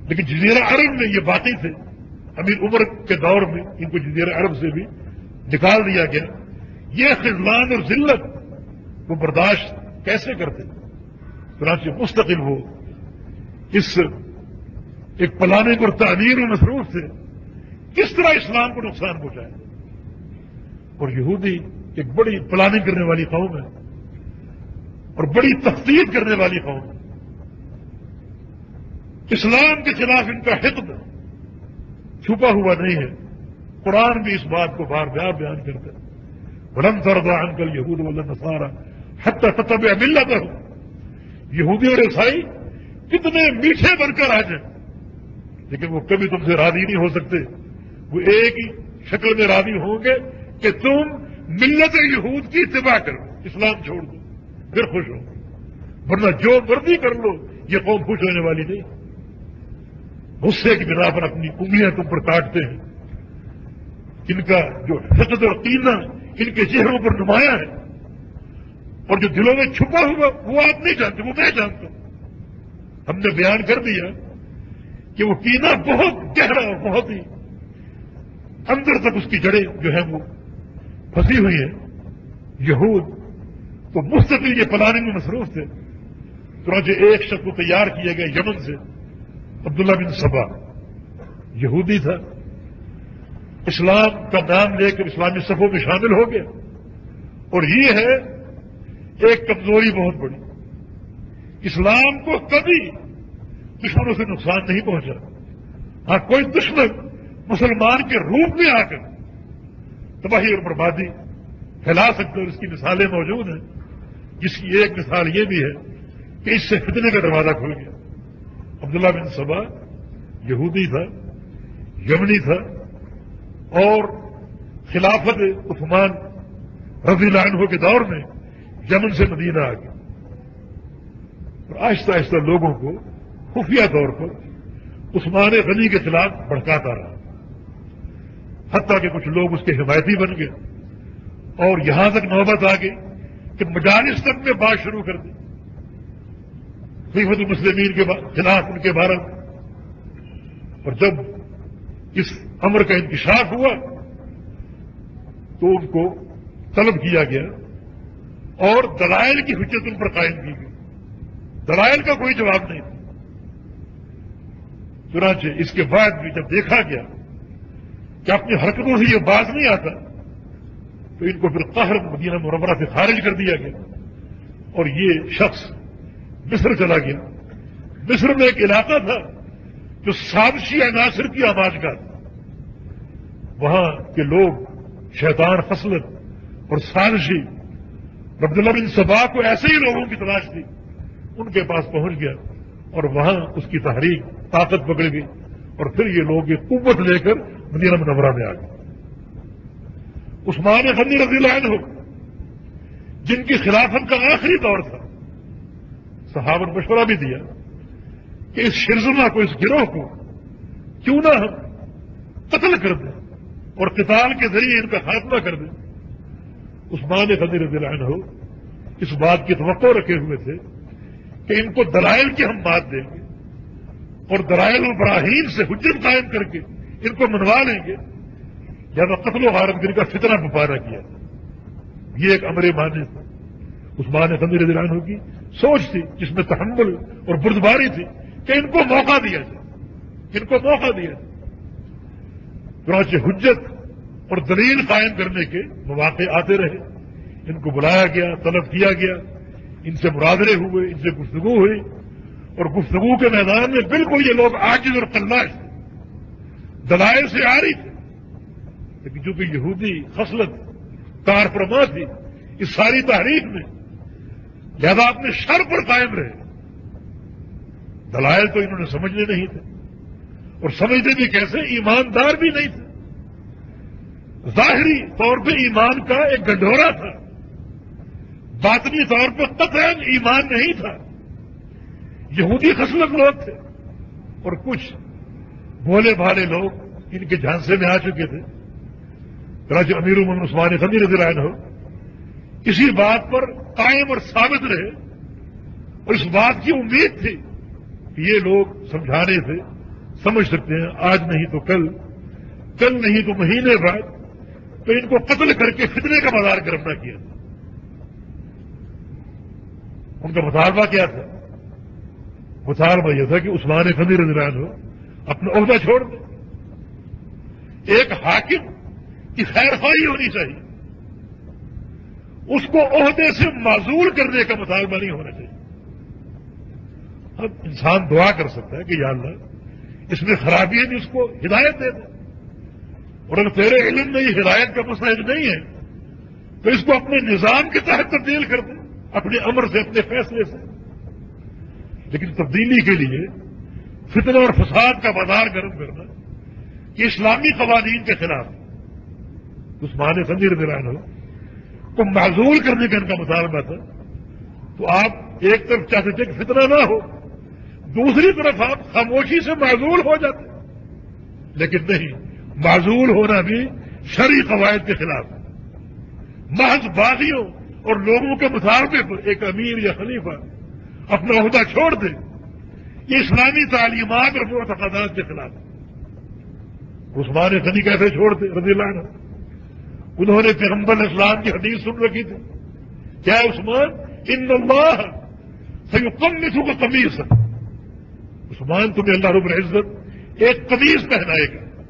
لیکن جزیرہ عرب میں یہ باتیں تھے امیر عمر کے دور میں، ان کو جزیرہ عرب سے بھی نکال دیا گیا۔ یہ خزمان اور ذلت وہ برداشت کیسے کرتے؟ چنانچہ مستقل ہو اس ایک پلاننگ اور تعمیر و مصروف سے کس طرح اسلام کو نقصان پہنچائے اور یہودی ایک بڑی پلاننگ کرنے والی قوم ہے۔ اور بڑی تفتیق کرنے والی قوم ہے۔ اسلام کے خلاف ان کا حکم چھپا ہوا نہیں ہے۔ قرآن بھی اس بات کو بار بار بیان کرتا ہے۔ بڑم سردا انکل یہود والا نسارا حت تب ملت ہو یہودی اور عیسائی کتنے میٹھے بن کر آ جائیں لیکن وہ کبھی تم سے راضی نہیں ہو سکتے۔ وہ ایک ہی شکل میں راضی ہوں گے کہ تم ملت یہود کی اتباع کرو۔ اسلام چھوڑ دو۔ پھر خوش ہو۔ ورنہ جو مرضی کر لو، یہ قوم خوش ہونے والی نہیں۔ غصے کی بنا پر اپنی انگلیاں تم پر کاٹتے ہیں۔ ان کا جو حقد اور کینا ان کے چہروں پر نمایاں ہے۔ اور جو دلوں میں چھپا ہوا وہ آپ نہیں جانتے، وہ میں جانتا ہوں۔ ہم نے بیان کر دیا کہ وہ کینا بہت گہرا اور بہت ہی اندر تک اس کی جڑیں جو ہیں وہ پھنسی ہوئی ہیں۔ یہود تو مستقل یہ پلاننگ میں مصروف تھے۔ چنانچہ ایک شخص کو تیار کیا گیا یمن سے۔ عبداللہ بن صبا، یہودی تھا۔ اسلام کا نام لے کر اسلامی صفوں میں شامل ہو گیا۔ اور یہ ہے، ایک کمزوری بہت بڑی۔ اسلام کو کبھی دشمنوں سے نقصان نہیں پہنچا۔ ہاں کوئی دشمن مسلمان کے روپ میں آ کر تباہی اور بربادی پھیلا سکتے اور اس کی مثالیں موجود ہیں۔ جس کی ایک مثال یہ بھی ہے کہ اس سے فتنے کا دروازہ کھل گیا۔ عبداللہ بن صبا یہودی تھا، یمنی تھا، اور خلافت عثمان رضی اللہ عنہ کے دور میں یمن سے مدینہ آ گیا۔ اور آہستہ آہستہ لوگوں کو خفیہ طور پر عثمان غنی کے خلاف بھڑکاتا رہا۔ حتیٰ کہ کچھ لوگ اس کے حمایتی بن گئے اور یہاں تک نوبت آ گئی کہ مجالس تک میں بات شروع کر دی۔ خلیفت المسلمین کے خلاف ان کے بارے اور جب اس امر کا انکشاف ہوا، تو ان کو طلب کیا گیا اور دلائل کی حجت ان پر قائم کی گئی۔ دلائل کا کوئی جواب نہیں تھا۔ چنانچہ اس کے بعد بھی جب دیکھا گیا کہ اپنی حرکتوں سے یہ باز نہیں آتا، تو ان کو پھر قہر مدینہ مرمرہ سے خارج کر دیا گیا۔ اور یہ شخص مصر چلا گیا۔ مصر میں ایک علاقہ تھا جو سازشی عناصر کی آواز کا تھا۔ وہاں کے لوگ شیطان فصلت اور سازشی، عبداللہ بن سبا کو ایسے ہی لوگوں کی تلاش تھی، ان کے پاس پہنچ گیا اور وہاں اس کی تحریک طاقت پکڑ گئی اور پھر یہ لوگ یہ قوت لے کر مدینہ منورہ میں آ گئے۔ عثمان غنی رضی اللہ عنہ، جن کی خلافت کا آخری دور تھا صحابت مشورہ بھی دیا کہ اس شرزما کو، اس گروہ کو کیوں نہ ہم قتل کر دیں اور قتال کے ذریعے ان کا خاتمہ کر دیں۔ عثمان غنی رضی اللہ عنہ اس بات کی توقع رکھے ہوئے تھے کہ ان کو دلائل کی ہم بات دیں گے اور درائل ابراہیم سے حجت قائم کر کے ان کو منوا لیں گے۔ جب قتل و غارت گری کا فتنہ بپارا کیا یہ ایک امر مانے تھا۔ عثمان خندر عنہ ہوگی سوچ تھی، جس میں تحمل اور بردباری تھی، کہ ان کو موقع دیا جائے۔ ان کو موقع دیا جائے۔ چنانچہ حجت اور دلیل قائم کرنے کے مواقع آتے رہے۔ ان کو بلایا گیا، طلب کیا گیا۔ ان سے مرادرے ہوئے، ان سے گفتگو ہوئی۔ اور گفتگو کے میدان میں بالکل یہ لوگ آجز اور تلاش دلائل سے آ رہی تھی لیکن چونکہ یہودی خصلت کار پرما تھی، اس ساری تحریک میں لہذا اپنے شر پر قائم رہے۔ دلائل تو انہوں نے سمجھنے نہیں تھے۔ اور سمجھتے بھی کیسے؟ ایماندار بھی نہیں تھے۔ ظاہری طور پہ ایمان کا ایک گڈورا تھا۔ باطنی طور پہ قطع ایمان نہیں تھا۔ یہودی خصلت لوگ تھے۔ اور کچھ بولے بھالے لوگ ان کے جھانسے میں آ چکے تھے۔ راج امیر امن عثمان خدی رضی اللہ ہو اسی بات پر قائم اور ثابت رہے۔ اور اس بات کی امید تھی کہ یہ لوگ سمجھانے سے سمجھ سکتے ہیں، آج نہیں تو کل کل نہیں تو مہینے بعد تو ان کو قتل کر کے فتنے کا بازار گرم نہ کیا۔ ان کا مطالبہ کیا تھا؟ مطالبہ یہ تھا کہ عثمان خدی رضی اللہ ہو اپنا عہدہ چھوڑ دیں۔ ایک حاکم کی خیر خواہی ہونی چاہیے۔ اس کو عہدے سے معذور کرنے کا مطالبہ نہیں ہونا چاہیے۔ اب انسان دعا کر سکتا ہے کہ یا اللہ، اس میں خرابی ہے، اس کو ہدایت دے دے۔ اور اگر تیرے علم میں یہ ہدایت کا مسئلہ نہیں ہے، تو اس کو اپنے نظام کے تحت تبدیل کر دیں اپنے امر سے، اپنے فیصلے سے۔ لیکن تبدیلی کے لیے فتنہ اور فساد کا بازار گرم کرنا کہ اسلامی قوانین کے خلاف۔ عثمان سنجیر دلان ہو کو معذول کرنے کا ان کا مطالبہ تھا۔ تو آپ ایک طرف چاہتے تھے کہ فتنہ نہ ہو، دوسری طرف آپ خاموشی سے معذول ہو جاتے۔ لیکن نہیں معذول ہونا بھی شرعی قواعد کے خلاف۔ محض باغیوں اور لوگوں کے مطالبے پر ایک امیر یا خلیفہ اپنا عہدہ چھوڑ دے، یہ اسلامی تعلیمات اور معتقدات کے خلاف۔ عثمان غنی کیسے چھوڑ دے رضی اللہ عنہ۔ انہوں نے پیغمبر اسلام کی حدیث سن رکھی تھی۔ کیا عثمان؟ ان اللہ سیقم نسو کا قمیص ہے عثمان، تمہیں اللہ رب العزت ایک قمیص پہنائے گا۔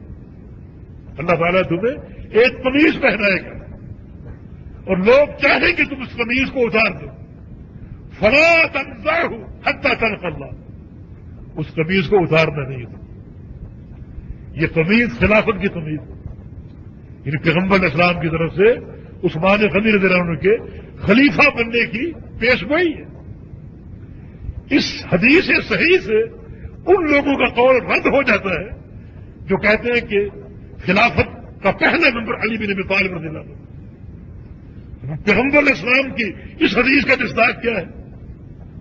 اللہ تعالیٰ تمہیں ایک قمیص پہنائے گا۔ اور لوگ چاہیں کہ تم اس قمیض کو اتار دو۔ فلا تنظر ہو حتہ تنخ اللہ۔ اس قمیض کو اتارنا نہیں تھا۔ یہ قمیض خلافت کی قمیض یعنی پیغمبر اسلام کی طرف سے عثمان خلی رضی اللہ عنہ کے خلیفہ بننے کی پیش گوئی ہے۔ اس حدیث صحیح سے ان لوگوں کا قول رد ہو جاتا ہے جو کہتے ہیں کہ خلافت کا پہلا نمبر علی بن نبی طالب رضی اللہ عنہ۔ پیغمبر اسلام کی اس حدیث کا مزاج کیا ہے؟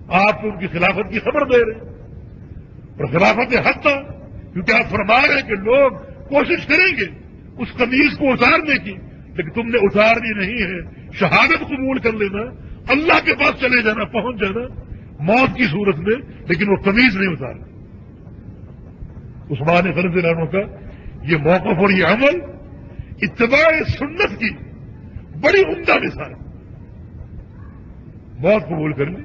آپ ان کی خلافت کی خبر دے رہے ہیں۔ اور خلافت حد تھا، کیونکہ آپ فرما رہے ہیں کہ لوگ کوشش کریں گے اس قمیض کو اتارنے کی۔ لیکن تم نے اتارنی نہیں ہے۔ شہادت قبول کر لینا، اللہ کے پاس چلے جانا، پہنچ جانا موت کی صورت میں، لیکن وہ قمیض نہیں اتارنا۔ عثمان فرض رانوں کا یہ موقف اور یہ عمل اتباع سنت کی بڑی عمدہ مثال موت قبول کر لی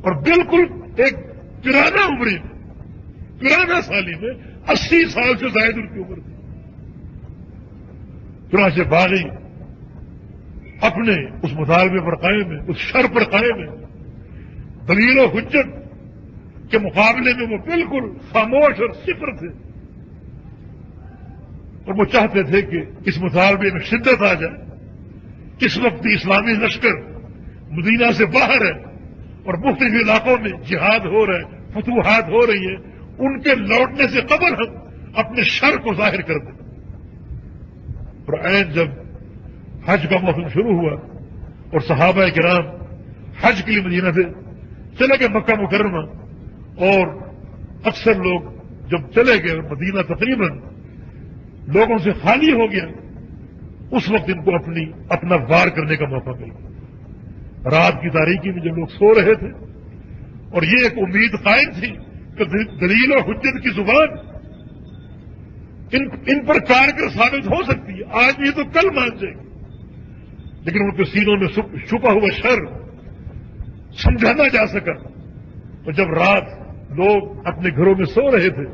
اور بالکل ایک پرانا عمری میں، پرانا سالی میں، اسی سال سے زائد ان کی عمر تھی چنانچہ باغی اپنے اس مطالبے پر قائم ہے، اس شر پر قائم ہے۔ دلیل و حجت کے مقابلے میں وہ بالکل خاموش اور صفر تھے۔ اور وہ چاہتے تھے کہ اس مطالبے میں شدت آ جائے۔ اس وقت اسلامی لشکر مدینہ سے باہر ہے اور مختلف علاقوں میں جہاد ہو رہا ہے، فتوحات ہو رہی ہیں۔ ان کے لوٹنے سے قبل ہم اپنے شر کو ظاہر کر دیں۔ اور عین جب حج کا موسم شروع ہوا اور صحابہ کرام حج کے لیے مدینہ سے چلے گئے مکہ مکرمہ اور اکثر لوگ جب چلے گئے مدینہ تقریباً لوگوں سے خالی ہو گیا، اس وقت ان کو اپنی اپنا وار کرنے کا موقع ملا۔ رات کی تاریخی میں جب لوگ سو رہے تھے، اور یہ ایک امید قائم تھی کہ دلیل و حجت کی زبان ان ان پر کارگر ثابت ہو سکتی ہے۔ آج یہ تو کل مان جائے گی۔ لیکن ان کے سینوں میں چھپا ہوا شر سمجھانا جا سکا۔ اور جب رات لوگ اپنے گھروں میں سو رہے تھے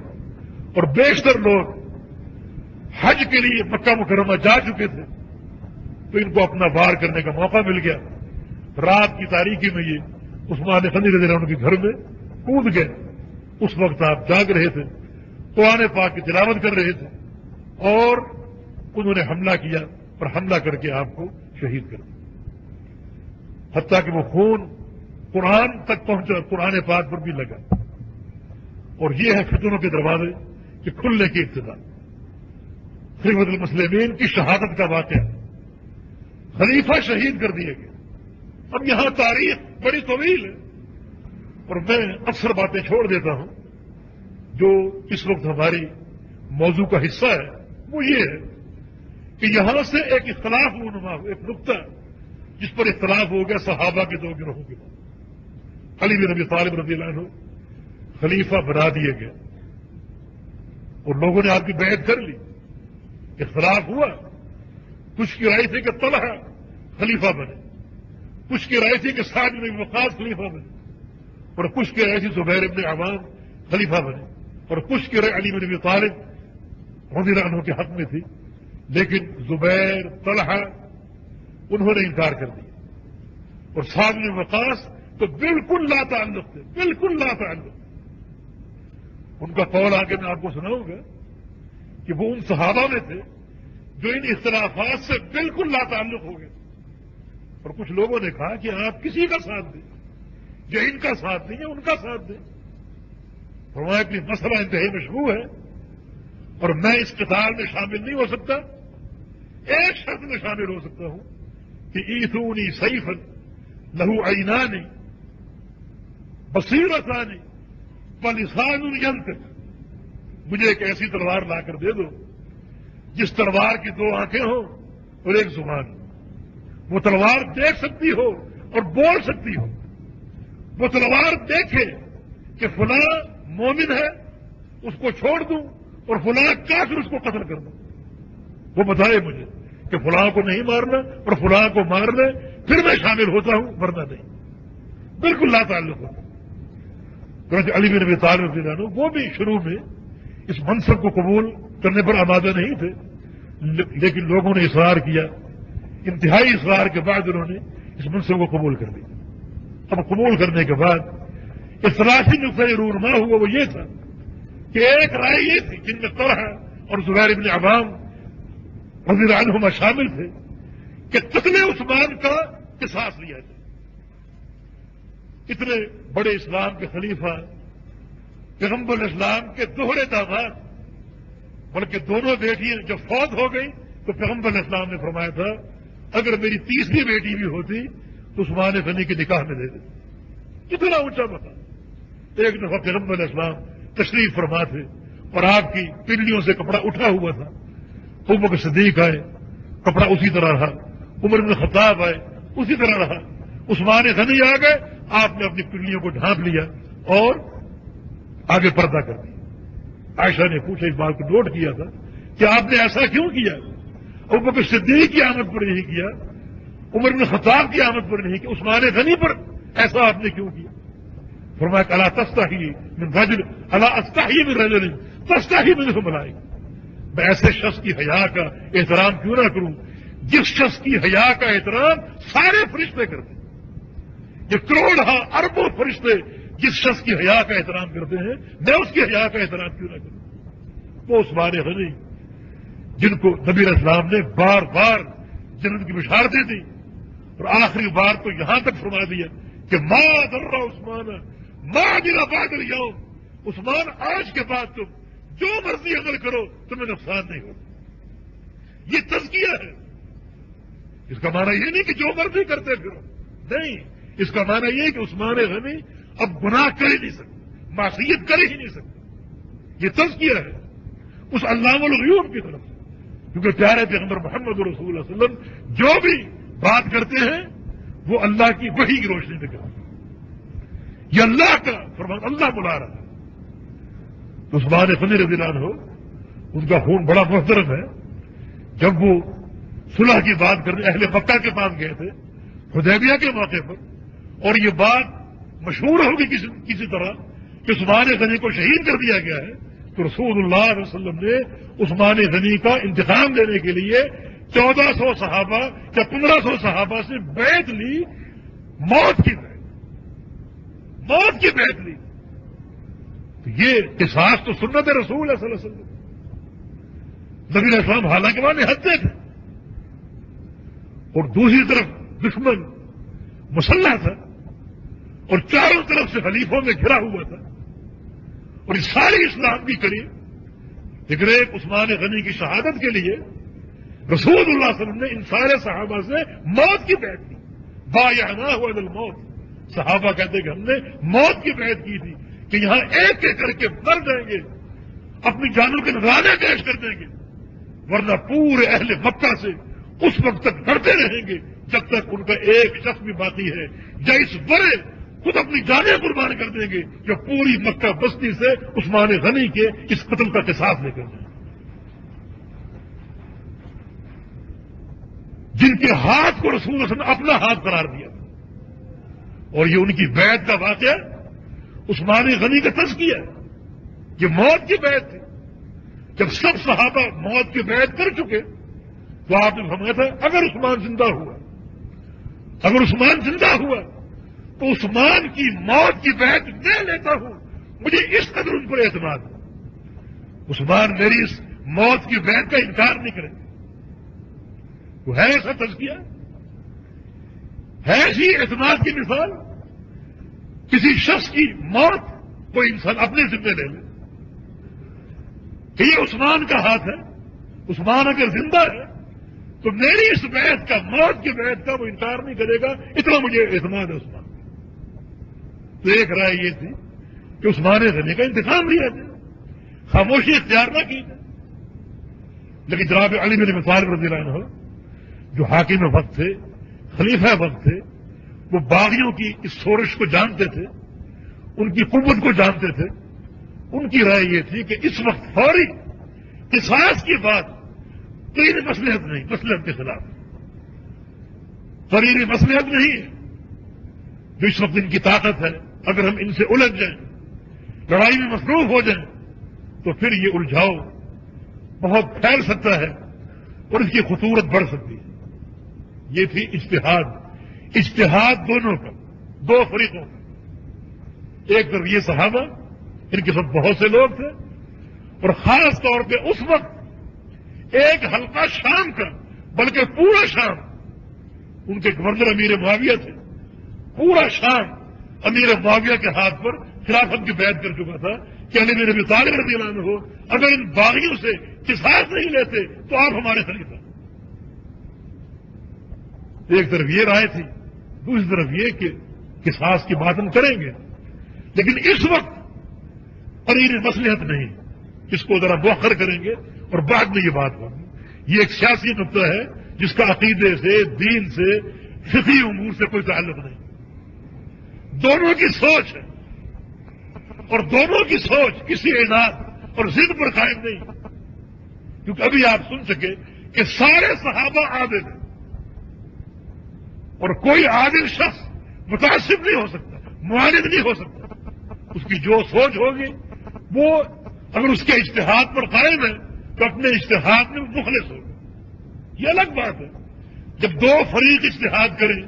اور بیشتر لوگ حج کے لیے مکہ مکرمہ جا چکے تھے، تو ان کو اپنا وار کرنے کا موقع مل گیا۔ رات کی تاریخی میں یہ عثمان خنی رضی اللہ عنہ کے گھر میں کود گئے۔ اس وقت آپ جاگ رہے تھے۔ قرآن پاک کی تلاوت کر رہے تھے اور انہوں نے حملہ کیا اور حملہ کر کے آپ کو شہید کر دیا۔ حتیٰ کہ وہ خون قرآن تک پہنچا قرآن پاک پر بھی لگا۔ اور یہ ہے فتنوں کے دروازے کہ کھلنے کی ابتدا۔ خدمت المسلمین کی شہادت کا واقعہ۔ خلیفہ شہید کر دیے گئے۔ اب یہاں تاریخ بڑی طویل ہے اور میں اکثر باتیں چھوڑ دیتا ہوں۔ جو اس وقت ہماری موضوع کا حصہ ہے، وہ یہ ہے کہ یہاں سے ایک اختلاف رونما ہو ایک نقطہ جس پر اختلاف ہو گیا، صحابہ کے دو گروہوں کے بعد۔ علی بن نبی طالب رضی اللہ عنہ خلیفہ بنا دیے گئے۔ اور لوگوں نے آپ کی بیعت کر لی۔ اختلاف ہوا۔ کچھ کی رائے تھی کہ طلحہ خلیفہ بنے۔ کچھ کی رائے تھی کہ سات میں وقاص خلیفہ بنے۔ اور کچھ کی رائے تھی زبیر ابن عوام خلیفہ بنے۔ اور کچھ کی رائے علی بن طالب؟ رضی عنہ کے حق میں تھی۔ لیکن زبیر، طلحہ، انہوں نے انکار کر دیا۔ اور سات میں وقاص تو بالکل لا تعلق تھے، بالکل لا تعلق ان کا قول آ کے میں آپ کو سناؤں گا کہ وہ ان صحابہ میں تھے جو ان اختلافات سے بالکل لا تعلق ہو گئے۔ اور کچھ لوگوں نے کہا کہ آپ کسی کا ساتھ دیں جو ان کا ساتھ دیں، یا ان کا ساتھ دیں۔ فرمایا کہ مسئلہ انتہائی مشہور ہے اور میں اس کتاب میں شامل نہیں ہو سکتا، ایک شرط میں شامل ہو سکتا ہوں کہ ایتونی سیفن، لہو اینانی بصیرتانی، پلسان ینت مجھے ایک ایسی تلوار لا کر دے دو، جس تلوار کی دو آنکھیں ہوں اور ایک زبان۔ ہو وہ تلوار دیکھ سکتی ہو اور بول سکتی ہو۔ وہ تلوار دیکھے کہ فلاں مومن ہے، اس کو چھوڑ دوں اور فلاں کافر اس کو قتل کر دوں۔ وہ بتائے مجھے کہ فلاں کو نہیں مارنا اور فلاں کو مار لے پھر میں شامل ہوتا ہوں، ورنہ نہیں۔ بالکل لا تعلق ہوتا علی بن نبی طالب عنہ، وہ بھی شروع میں اس منصب کو قبول کرنے پر آمادہ نہیں تھے، لیکن لوگوں نے اصرار کیا۔ انتہائی اصرار کے بعد انہوں نے اس منصب کو قبول کر لیا اب قبول کرنے کے بعد اصلاحی نقطۂ رونما ہوا وہ یہ تھا کہ ایک رائے یہ تھی، جن میں طرح اور زبیر ابن عوام وزیر عنہما شامل تھے، کہ قتل عثمان کا قصاص لیا جائے۔ اتنے بڑے اسلام کے خلیفہ، پیغمبر اسلام کے دوہرے داماد، بلکہ دونوں بیٹیاں جب فوت ہو گئی تو پیغمبر اسلام نے فرمایا تھا، اگر میری تیسری بیٹی بھی ہوتی تو عثمان غنی کے نکاح میں دے دیتے کتنا اونچا بتا ایک دفعہ پیغمبر اسلام تشریف فرما تھے اور آپ کی پنڈلیوں سے کپڑا اٹھا ہوا تھا۔ عمر کے صدیق آئے، کپڑا اسی طرح رہا۔ عمر بن خطاب آئے، اسی طرح رہا۔ عثمان غنی آ گئے، آپ نے اپنی پنڈلیوں کو ڈھانپ لیا اور آگے پردہ کر دیا۔ عائشہ نے پوچھا، اس بات کو نوٹ کیا تھا کہ آپ نے ایسا کیوں کیا؟ عمر کے صدیق کی آمد پر نہیں کیا، عمر بن خطاب کی آمد پر نہیں کیا، عثمان غنی پر ایسا آپ نے کیوں کیا؟ فرمایا اللہ تستا ہی من رجل اللہ استا ہی من رجل تستا ہی من ملائے میں ایسے شخص کی حیا کا احترام کیوں نہ کروں؟ جس شخص کی حیا کا احترام سارے فرشتے کرتے ہیں۔ یہ کروڑ ہاں اربوں فرشتے جس شخص کی حیا کا احترام کرتے ہیں، میں اس کی حیا کا احترام کیوں نہ کروں؟ وہ اس بارے غنی جن کو نبی اسلام نے بار بار جنت کی بشارتیں دی اور آخری بار تو یہاں تک فرما دیا کہ ماں درا عثمان ماں میرا بادل جاؤ عثمان، آج کے بعد تم جو مرضی عمل کرو، تمہیں نقصان نہیں ہوگا۔ یہ تزکیہ ہے۔ اس کا معنی یہ نہیں کہ جو مرضی کرتے پھرو۔ نہیں، اس کا معنی یہ کہ عثمان غنی اب گناہ کر ہی نہیں سکتے، معصیت کر ہی نہیں سکتے۔ یہ تزکیہ ہے۔ اس علام الغیوب کی طرف کیونکہ پیارے پیغمبر محمد رسول اللہ علیہ وسلم جو بھی بات کرتے ہیں، وہ اللہ کی وہی کی روشنی میں کرتے ہیں یہ اللہ کا فرمان اللہ بلا رہا ہے۔ عثمان فنی رضی اللہ ہو، ان کا خون بڑا محترم ہے۔ جب وہ صلح کی بات کرنے اہل مکہ کے پاس گئے تھے، حدیبیہ کے موقع پر، اور یہ بات مشہور ہوگی کسی کسی طرح کہ عثمان غنی کو شہید کر دیا گیا ہے، تو رسول اللہ علیہ وسلم نے عثمان غنی کا انتظام دینے کے لیے چودہ سو صحابہ یا پندرہ سو صحابہ سے بیت لی، موت کی موت کی بیت لی۔ تو یہ قصاص تو سنت رسول ہے صلی اللہ علیہ وسلم۔ نبی السلام حالانکہ وہاں نہتے تھے اور دوسری طرف دشمن مسلح تھا۔ اور چاروں طرف سے خلیفوں میں گھرا ہوا تھا۔ اور اس ساری اسلام کی کری لیکن ایک عثمان غنی کی شہادت کے لیے رسول اللہ صلی اللہ علیہ وسلم نے ان سارے صحابہ سے موت کی بیٹھ کی با یا ہوا دل موت صحابہ کہتے کہ ہم نے موت کی بیعت کی تھی کہ یہاں ایک ایک کر کے مر جائیں گے، اپنی جانوں کے نظرانے پیش کر دیں گے، ورنہ پورے اہل مکہ سے اس وقت تک ڈرتے رہیں گے جب تک ان کا ایک شخص بھی باقی ہے۔ یا اس بڑے خود اپنی جانیں قربان کر دیں گے جو پوری مکہ بستی سے عثمان غنی کے اس قتل کا قصاص لے کر جائیں۔ جن کے ہاتھ کو رسول نے اپنا ہاتھ قرار دیا اور یہ ان کی بیعت کا واقعہ عثمان غنی کا تذکیہ ہے یہ موت کی بیعت تھی۔ جب سب صحابہ موت کی بیعت کر چکے، تو آپ نے سمجھا تھا، اگر عثمان زندہ ہوا، اگر عثمان زندہ ہوا، تو عثمان کی موت کی بیعت میں لیتا ہوں۔ مجھے اس قدر ان پر اعتماد ہے۔ عثمان میری اس موت کی بیعت کا انکار نہیں کرے۔ وہ ہے ایسا تذکیہ، ہے ایسی اعتماد کی مثال۔ کسی شخص کی موت کوئی انسان اپنے ذمے لے لے۔ کہ یہ عثمان کا ہاتھ ہے، عثمان اگر زندہ ہے، تو میری اس بیت کا، موت کی بیت کا وہ انکار نہیں کرے گا۔ اتنا مجھے اعتماد ہے عثمان۔ تو ایک رائے یہ تھی کہ عثمان غنی کا انتظام لیا جائے۔ خاموشی اختیار نہ کی جائے۔ لیکن جناب علی میرے مثال پر دلانا ہو جو حاکم وقت تھے، خلیفہ وقت تھے وہ باغیوں کی اس سورش کو جانتے تھے، ان کی قوت کو جانتے تھے۔ ان کی رائے یہ تھی کہ اس وقت فوری قصاص کی بات کوئی مسلحت نہیں مسلحت کے خلاف۔ فری مسلحت نہیں ہے۔ جو اس وقت ان کی طاقت ہے، اگر ہم ان سے الجھ جائیں، لڑائی میں مصروف ہو جائیں، تو پھر یہ الجھاؤ بہت پھیل سکتا ہے اور اس کی خطورت بڑھ سکتی ہے۔ یہ تھی اشتہاد اشتہاد دونوں کا دو فریقوں کا ایک طرف یہ صحابہ، ان کے ساتھ بہت سے لوگ تھے، اور خاص طور پہ اس وقت ایک ہلکا شام کا، بلکہ پورا شام۔ ان کے گورنر امیر معاویہ تھے۔ پورا شام امیر معاویہ کے ہاتھ پر خلافت کی بیعت کر چکا تھا کہ علی میرے مثال رضی اللہ عنہ ہو۔ اگر ان باغیوں سے کسان نہیں لیتے تو آپ ہمارے خلیفہ۔ ایک طرف یہ رائے تھی دوسری طرف یہ کہ کساس کی بات ہم کریں گے۔ لیکن اس وقت قریب مسلحت نہیں۔ اس کو ذرا بوخر کریں گے اور بعد میں یہ بات ہوگی۔ یہ ایک سیاسی نقطہ ہے جس کا عقیدے سے، دین سے ففی امور سے کوئی تعلق نہیں۔ دونوں کی سوچ ہے۔ اور دونوں کی سوچ کسی اعداد اور ضد پر قائم نہیں۔ کیونکہ ابھی آپ سن سکے کہ سارے صحابہ عادل ہیں اور کوئی عادل شخص متاثر نہیں ہو سکتا معالد نہیں ہو سکتا۔ اس کی جو سوچ ہوگی، وہ اگر اس کے اشتہاد پر قائم ہے، تو اپنے اشتہاد میں مخلص ہوگا یہ الگ بات ہے۔ جب دو فریق اشتہاد کریں،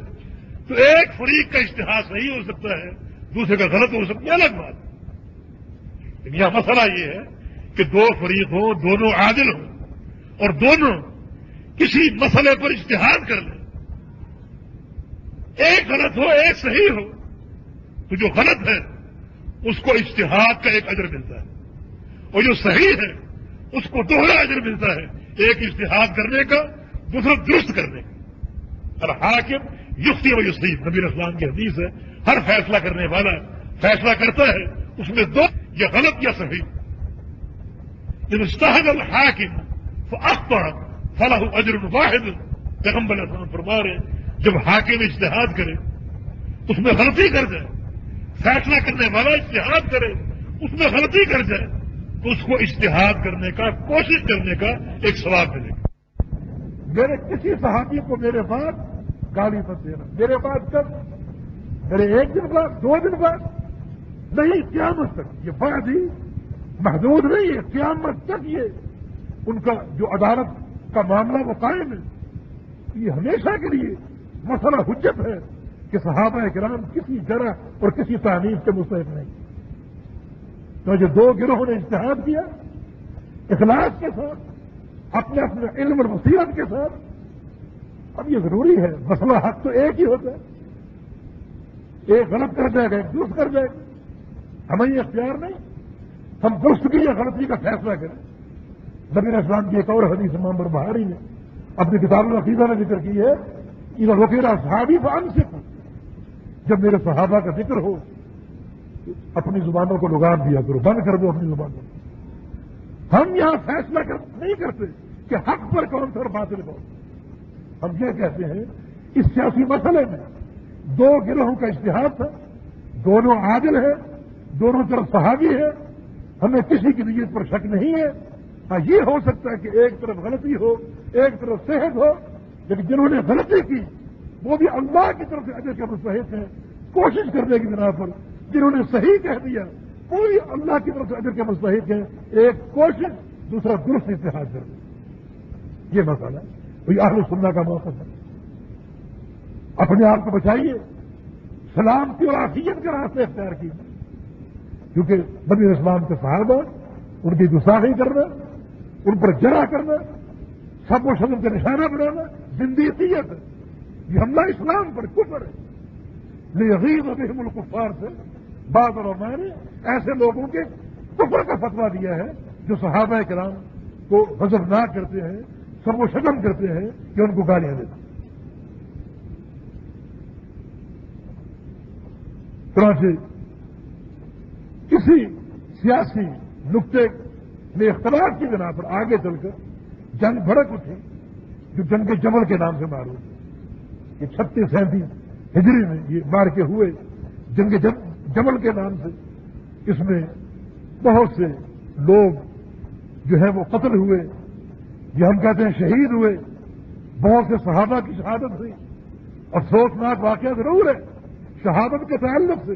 تو ایک فریق کا اشتہاد صحیح ہو سکتا ہے، دوسرے کا غلط ہو سکتا ہے۔ الگ بات ہے۔ لیکن یہ مسئلہ یہ ہے کہ دو فریق ہوں، دونوں عادل ہوں، اور دونوں کسی مسئلے پر اشتہاد کر لیں۔ ایک غلط ہو، ایک صحیح ہو، تو جو غلط ہے، اس کو اشتہاد کا ایک اجر ملتا ہے۔ اور جو صحیح ہے، اس کو دوہرا اجر ملتا ہے۔ ایک اشتہاد کرنے کا، دوسرا درست کرنے کا۔ اور حاکم یقتی و یوسیف نبی اسلام کی حدیث ہے، ہر فیصلہ کرنے والا فیصلہ کرتا ہے، اس میں دو، یا غلط یا صحیح۔ جب الحاکم فاخطا فلاح اجر واحد، پیغمبر اسلام فرما رہے جب حاکم اشتہاد کرے، اس میں غلطی کر جائے، فیصلہ کرنے والا اشتہاد کرے، اس میں غلطی کر جائے، تو اس کو اشتہاد کرنے کا، کوشش کرنے کا ایک سواب ملے گا۔ میرے کسی صحابی کو میرے پاس گالی مت دینا۔ میرے پاس کب میرے ایک دن بعد، دو دن بعد، نہیں، قیامت تک، یہ بات ہی محدود نہیں ہے، قیامت تک یہ ان کا جو عدالت کا معاملہ وہ قائم ہے، یہ ہمیشہ کے لیے مسئلہ حجت ہے کہ صحابہ کرام کسی جرح اور کسی تعلیم کے مستحق نہیں۔ تو جو دو گروہوں نے اشتہاد کیا اخلاق کے ساتھ، اپنے اپنے علم اور وسیعت کے ساتھ، اب یہ ضروری ہے، مسئلہ حق تو ایک ہی ہوتا ہے۔ ایک غلط کر جائے گا ایک درست کر جائے گا ہمیں یہ اختیار نہیں۔ ہم درست کی یا غلطی کا فیصلہ کریں۔ نبی اسلام کی ایک اور حدیث مامبر بہاری نے اپنی کتاب العقیدہ نے ذکر کی ہے۔ ادھر وکیرا صحابی فان سے جب میرے صحابہ کا ذکر ہو، اپنی زبانوں کو لگام دیا کرو، بند کر دو اپنی زبانوں کو۔ ہم یہاں فیصلہ کر، نہیں کرتے کہ حق پر کون سا باطل کون ہم یہ کہتے ہیں، اس سیاسی مسئلے میں دو گروہوں کا اشتہار تھا، دونوں عادل ہیں، دونوں طرف صحابی ہے ہمیں کسی کی نیت پر شک نہیں ہے۔ ہاں یہ ہو سکتا ہے کہ ایک طرف غلطی ہو، ایک طرف صحت ہو لیکن جنہوں نے غلطی کی، وہ بھی اللہ کی طرف سے اجر کے مستحق ہیں۔ کوشش کرنے کی بنا پر۔ جنہوں نے صحیح کہہ دیا وہ بھی اللہ کی طرف سے اجر کے مستحق ہیں۔ ایک کوشش، دوسرا درست اتحاد کر دیں۔ یہ مسئلہ ہے۔ کوئی آہل سننا کا موقع ہے۔ اپنے آپ کو بچائیے۔ سلامتی اور آفیت کے راستے اختیار کیجیے۔ کیونکہ نبی اسلام کے صحابہ، ان کی گساخی کرنا، ان پر جرا کرنا، سب و شدم کا نشانہ بنانا زندگیت ہے یہ حملہ اسلام پر کفر ہے۔ یہ عظیم ابھی ملک سے بعض اور میں نے ایسے لوگوں کے کفر کا فتوا دیا ہے جو صحابہ کرام کو غضب نہ کرتے ہیں سب و شدم کرتے ہیں کہ ان کو گالیاں دیتے چنانچہ کسی سیاسی نقطے میں اختلاف کی بنا پر آگے چل کر جنگ بھڑک اٹھی۔ جو جنگ جمل کے نام سے معروف یہ چھتیس سینتیس ہجری میں یہ مار کے ہوئے جنگ جمل کے نام سے۔ اس میں بہت سے لوگ جو ہے وہ قتل ہوئے۔ یہ ہم کہتے ہیں شہید ہوئے۔ بہت سے صحابہ کی شہادت ہوئی۔ افسوسناک واقعہ ضرور ہے شہادت کے تعلق سے۔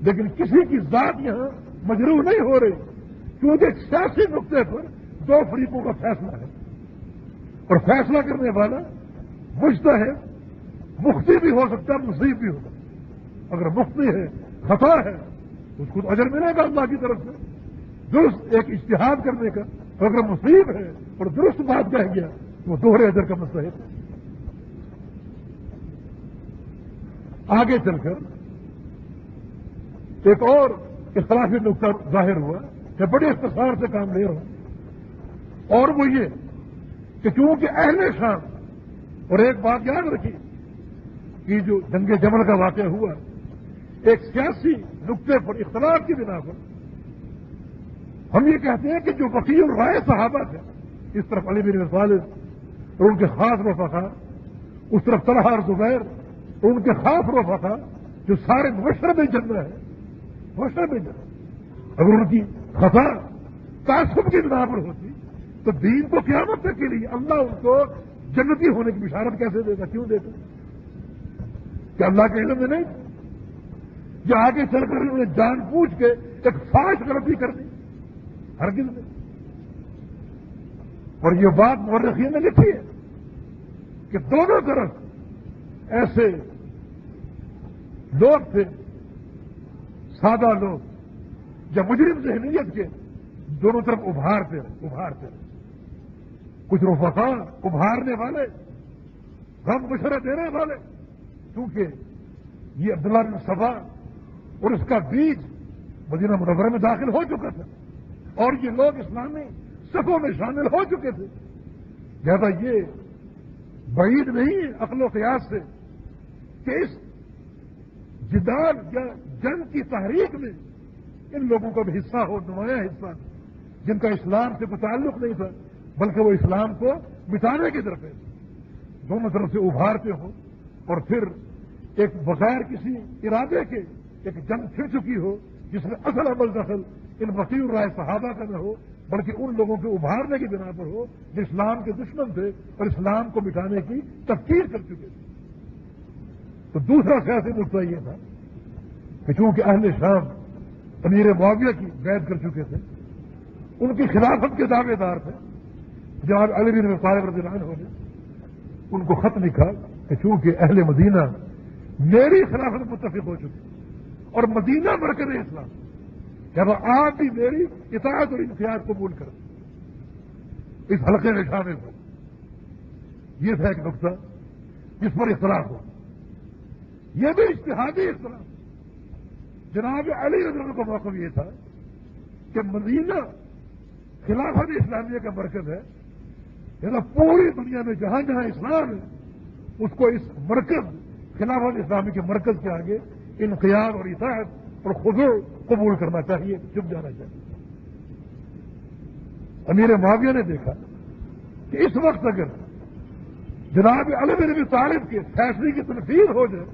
لیکن کسی کی ذات یہاں مجروح نہیں ہو رہی۔ کیونکہ سیاسی نقطے پر دو فریقوں کا فیصلہ ہے۔ اور فیصلہ کرنے والا مشتحد مفتی بھی ہو سکتا ہے مصیب بھی ہو سکتا اگر مفتی ہے، خطا ہے اس کو تو اجر ملے گا اللہ کی طرف سے۔ درست ایک اشتہاد کرنے کا اگر مصیب ہے اور درست بات کہہ گیا، تو وہ دوہرے اجر کا مستحق ہے۔ آگے چل کر ایک اور اختلافی نقطہ ظاہر ہوا کہ بڑے اختصار سے کام لے رہا ہوں۔ اور وہ یہ کہ چونکہ اہل شام اور ایک بات یاد رکھی کہ جو جنگ جمل کا واقعہ ہوا، ایک سیاسی نقطے پر اختلاف کی بنا پر، ہم یہ کہتے ہیں کہ جو وکیل رائے صحابہ تھے، اس طرف علی بن والد اور ان کے خاص رفقا اس طرف طلحہ اور زبیر، اور ان کے خاص رفقا جو سارے مشرب میں جنگ ہے مشرب میں جنگ، اگر ان کی خطا تعصب کی بنا پر ہوتی تو دین کو قیامت تک کے لیے اللہ ان کو جنتی ہونے کی بشارت کیسے دے گا؟ کیوں دیتا کہ اللہ کے علم میں نہیں؟ جو آگے چل کر انہوں نے جان پوچھ کے ایک فاش غلطی کر دی ہر دن میں اور یہ بات مورخین نے لکھی ہے کہ دونوں طرف ایسے لوگ تھے، سادہ لوگ یا مجرم ذہنیت کے دونوں طرف ابھارتے ابھارتے۔ کچھ رفقا ابھارنے والے، غم مشرت دینے والے۔ کیونکہ یہ عبداللہ بن صفا اور اس کا بیج مدینہ منورہ میں داخل ہو چکا تھا۔ اور یہ لوگ اسلامی صفوں میں شامل ہو چکے تھے۔ لہذا یہ بعید نہیں ہے عقل و قیاس سے کہ اس جدال یا جنگ کی تحریک میں ان لوگوں کا بھی حصہ ہو، نمایاں حصہ، جن کا اسلام سے کوئی تعلق نہیں تھا۔ بلکہ وہ اسلام کو مٹانے کی طرف ہے۔ دونوں طرف سے ابھارتے ہوں اور پھر ایک بغیر کسی ارادے کے ایک جنگ پھر چکی ہو جس میں اصل عمل دخل ان وسیع رائے صحابہ کا نہ ہو، بلکہ ان لوگوں کے ابھارنے کی بنا پر ہو جو اسلام کے دشمن تھے اور اسلام کو مٹانے کی تفکیر کر چکے تھے۔ تو دوسرا سیاسی نقطہ یہ تھا کہ چونکہ اہل شام امیر معاویہ کی قید کر چکے تھے، ان کی خلافت کے دعوے دار تھے جہاں علی بن طالب رضی اللہ عنہ نے ان کو خط لکھا کہ چونکہ اہل مدینہ میری خلافت متفق ہو چکی اور مدینہ مرکز اسلام، جب آپ بھی میری اطاعت اور امتیاز قبول کر اس حلقے میں شامل ہو یہ تھا ایک نقطہ جس پر اختلاف ہو یہ بھی اشتہادی اختلاف۔ جناب علی رضی کا موقع یہ تھا کہ مدینہ خلافت اسلامیہ کا مرکز ہے۔ یعنی پوری دنیا میں جہاں جہاں اسلام ہے، اس کو اس مرکز خلافت اسلامی کے مرکز کے آگے انقیاد اور اطاعت اور خود قبول کرنا چاہیے چپ جانا چاہیے۔ امیر معاویہ نے دیکھا کہ اس وقت اگر جناب علم نبی طالب کے فیصلے کی تنفیل ہو جائے،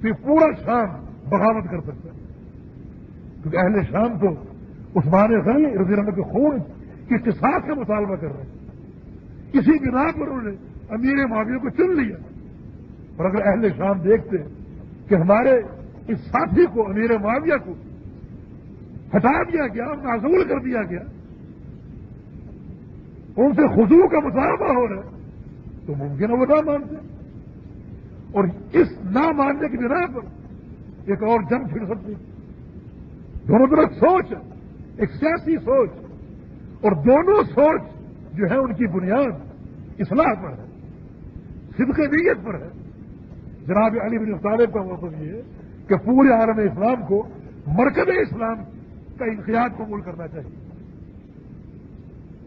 تو یہ پورا شام بغاوت کر سکتا ہے۔ کیونکہ اہل شام تو عثمان غنی رضی اللہ کے خون کی اتفاق سے مطالبہ کر رہے ہیں۔ کسی بنا پر انہوں نے امیر معاویہ کو چن لیا۔ اور اگر اہل شام دیکھتے کہ ہمارے اس ساتھی کو، امیر معاویہ کو ہٹا دیا گیا معذول کر دیا گیا، ان سے خزو کا مطالبہ ہو رہا ہے، تو ممکن ہے وہ نہ مانتے۔ اور اس نہ ماننے کی بنا پر ایک اور جنگ پھر سکتی دونوں طرف سوچ، ایک سیاسی سوچ اور دونوں سوچ جو ہے ان کی بنیاد اصلاح پر ہے، صدق نیت پر ہے۔ جناب علی بن طالب کا مطلب یہ ہے کہ پورے عالم اسلام کو مرکز اسلام کا انقیاد قبول کرنا چاہیے۔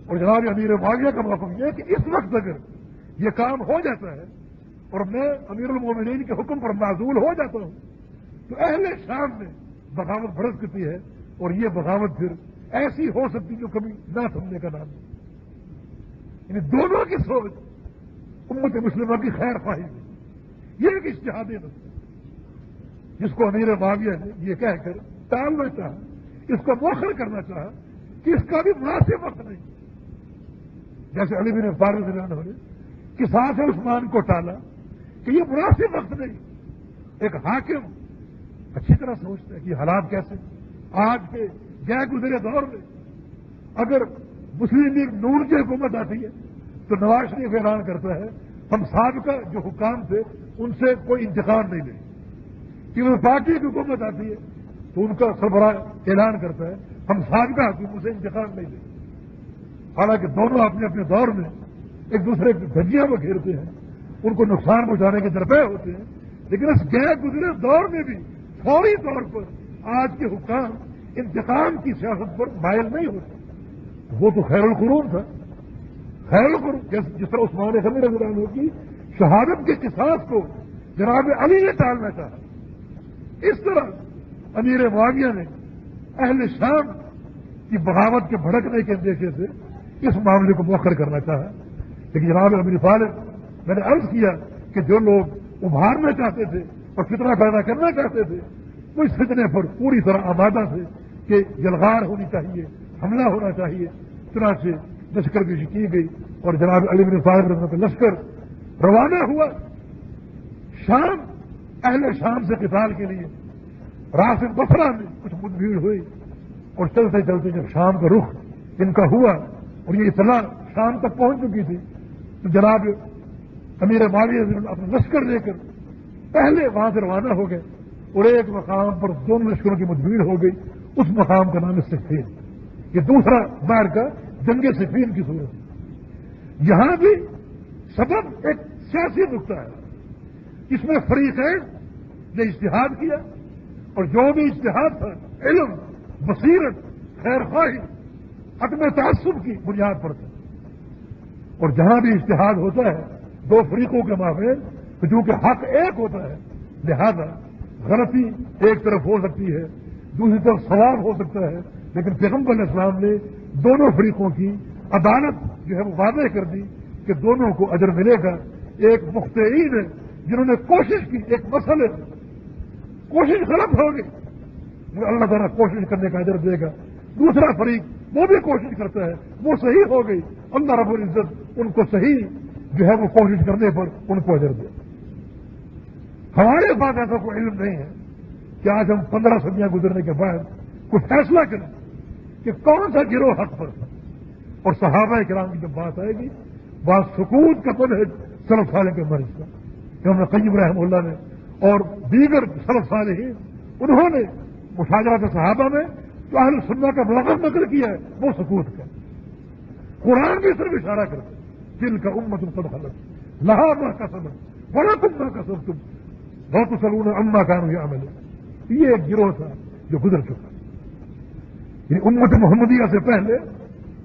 اور جناب امیر معاویہ کا مطلب یہ ہے کہ اس وقت اگر یہ کام ہو جاتا ہے اور میں امیر المومنین کے حکم پر معذول ہو جاتا ہوں، تو اہل شام میں بغاوت بھڑک سکتی ہے اور یہ بغاوت پھر ایسی ہو سکتی جو کبھی نہ سمجھنے کا نام یعنی دونوں کی سوچ امت مسلمہ کی خیر خواہی ہے یہ ایک اشتہادی نقطہ جس کو امیر معاویہ نے یہ کہہ کر ٹالنا چاہا، اس کو موخر کرنا چاہا کہ اس کا بھی مناسب وقت نہیں۔ جیسے علی بن فارغ نے کسان عثمان کو ٹالا کہ یہ مناسب وقت نہیں۔ ایک حاکم اچھی طرح سوچتا ہے کہ حالات کیسے؟ آج کے گئے گزرے دور میں اگر مسلم لیگ نور کی حکومت آتی ہے تو نواز شریف اعلان کرتا ہے، ہم سابقہ جو حکام تھے، ان سے کوئی انتقام نہیں لیں کہ وہ پارٹی کی حکومت آتی ہے، تو ان کا سربراہ اعلان کرتا ہے، ہم سابقہ حکومت سے انتقام نہیں لیں حالانکہ دونوں اپنے اپنے دور میں ایک دوسرے کی دھجیاں وہ گھیرتے ہیں، ان کو نقصان پہنچانے کے درپے ہوتے ہیں۔ لیکن اس گئے گزرے دور میں بھی فوری طور پر آج کے حکام انتقام کی سیاست پر مائل نہیں ہوتے۔ وہ تو خیر القرون تھا۔ خیر القرون، جس طرح عثمان خمی رضی اللہ عنہ کی شہادت کے قصاص کو جناب علی نے ٹالنا چاہا۔ اس طرح امیر معاویہ نے اہل شام کی بغاوت کے بھڑکنے کے اندیشے سے اس معاملے کو مؤخر کرنا چاہا۔ لیکن جناب امیر فالد میں نے عرض کیا کہ جو لوگ ابھارنا چاہتے تھے اور فتنہ پیدا کرنا چاہتے تھے، وہ اس فتنے پر پوری طرح آبادہ تھے کہ جلغار ہونی چاہیے۔ حملہ ہونا چاہیے۔ اس طرح سے لشکر کشی کی گئی اور جناب علی بن صاحب رحمت لشکر روانہ ہوا۔ شام، اہل شام سے قتال کے لیے۔ راسن بفرا میں کچھ مد بھیڑ ہوئی اور چلتے چلتے جب شام کا رخ ان کا ہوا اور یہ اطلاع شام تک پہنچ چکی تھی، تو جناب امیر معاویہ اپنا لشکر لے کر پہلے وہاں سے روانہ ہو گئے اور ایک مقام پر دونوں لشکروں کی مدبیر ہو گئی۔ اس مقام کا نام ہے سفین یہ دوسرا بار کا جنگ سفین کی صورت ہے۔ یہاں بھی سبب ایک سیاسی نقطہ ہے۔ اس میں فریقین نے اشتہاد کیا اور جو بھی اشتہاد تھا، علم، بصیرت، خیر خواہی، عدم تعصب کی بنیاد پر تھا۔ اور جہاں بھی اشتہاد ہوتا ہے، دو فریقوں کے مابین تو چونکہ حق ایک ہوتا ہے، لہذا غلطی ایک طرف ہو سکتی ہے، دوسری طرف ثواب ہو سکتا ہے۔ لیکن پیغمبر اسلام نے دونوں فریقوں کی عدالت جو ہے وہ واضح کر دی کہ دونوں کو اجر ملے گا۔ ایک مختعین ہے جنہوں نے کوشش کی، ایک مسئلے کوشش غلط ہوگی اللہ تعالیٰ کوشش کرنے کا اجر دے گا۔ دوسرا فریق وہ بھی کوشش کرتا ہے، وہ صحیح ہو گئی۔ اللہ رب العزت ان کو صحیح جو ہے وہ کوشش کرنے پر ان کو اجر دے۔ ہمارے پاس ایسا کوئی علم نہیں ہے کہ آج ہم پندرہ صدیاں گزرنے کے بعد کوئی فیصلہ کریں۔ کہ کون سا گروہ حق پر تھا اور صحابہ کرام کی جب بات آئے گی، بات سکوت کا پن ہے سرف سالے کے مرض کا۔ کہ ہم نے قیم رحم اللہ نے اور دیگر سرف سالے ہی انہوں نے مشاجرات صحابہ میں جو اہل سننا کا ملغت نقل کیا ہے، وہ سکوت کا۔ قرآن بھی صرف اشارہ کرتے دل کا امت سب حلت لہا ماں کا سبق بڑا تم ماں کا سب تم بہت سلون اما کام یہ عمل یہ ایک گروہ تھا جو گزر چکا۔ یہ امت محمدیہ سے پہلے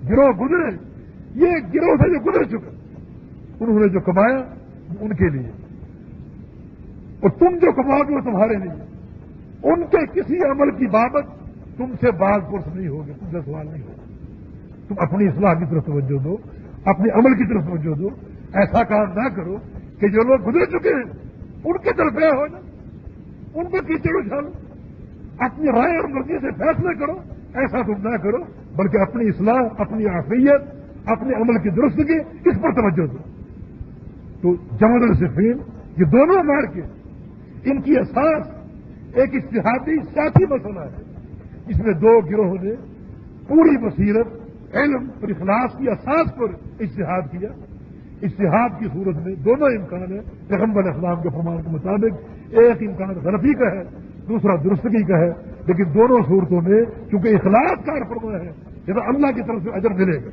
گروہ گزرے، یہ گروہ تھا جو گزر چکا انہوں نے جو کمایا ان کے لیے۔ اور تم جو کماؤ گے وہ تمہارے لیے۔ ان کے کسی عمل کی بابت تم سے بعض پرس نہیں ہوگے تم سے سوال نہیں ہوگا۔ تم اپنی اصلاح کی طرف توجہ دو، اپنے عمل کی طرف توجہ دو۔ ایسا کام نہ کرو کہ جو لوگ گزر چکے ہیں، ان کی طرف ہو جائے، ان کو کیچڑ اچھالو اپنی رائے اور مرضی سے فیصلے کرو۔ ایسا تم نہ کرو، بلکہ اپنی اصلاح، اپنی عافیت، اپنے عمل کی درستگی اس پر توجہ دو۔ تو جمع الصفین یہ دونوں مار کے ان کی احساس ایک اشتہادی سیاسی مسئلہ ہے۔ اس میں دو گروہوں نے پوری بصیرت، علم اور اخلاص کی اساس پر اشتہاد کیا۔ اشتہاد کی صورت میں دونوں امکان ہے پیغمبر اسلام کے فرمان کے مطابق، ایک امکان غلطی کا ہے دوسرا درستگی کا ہے، لیکن دونوں صورتوں میں چونکہ اخلاق کار فرما ہے جیسا اللہ کی طرف سے اجر ملے گا۔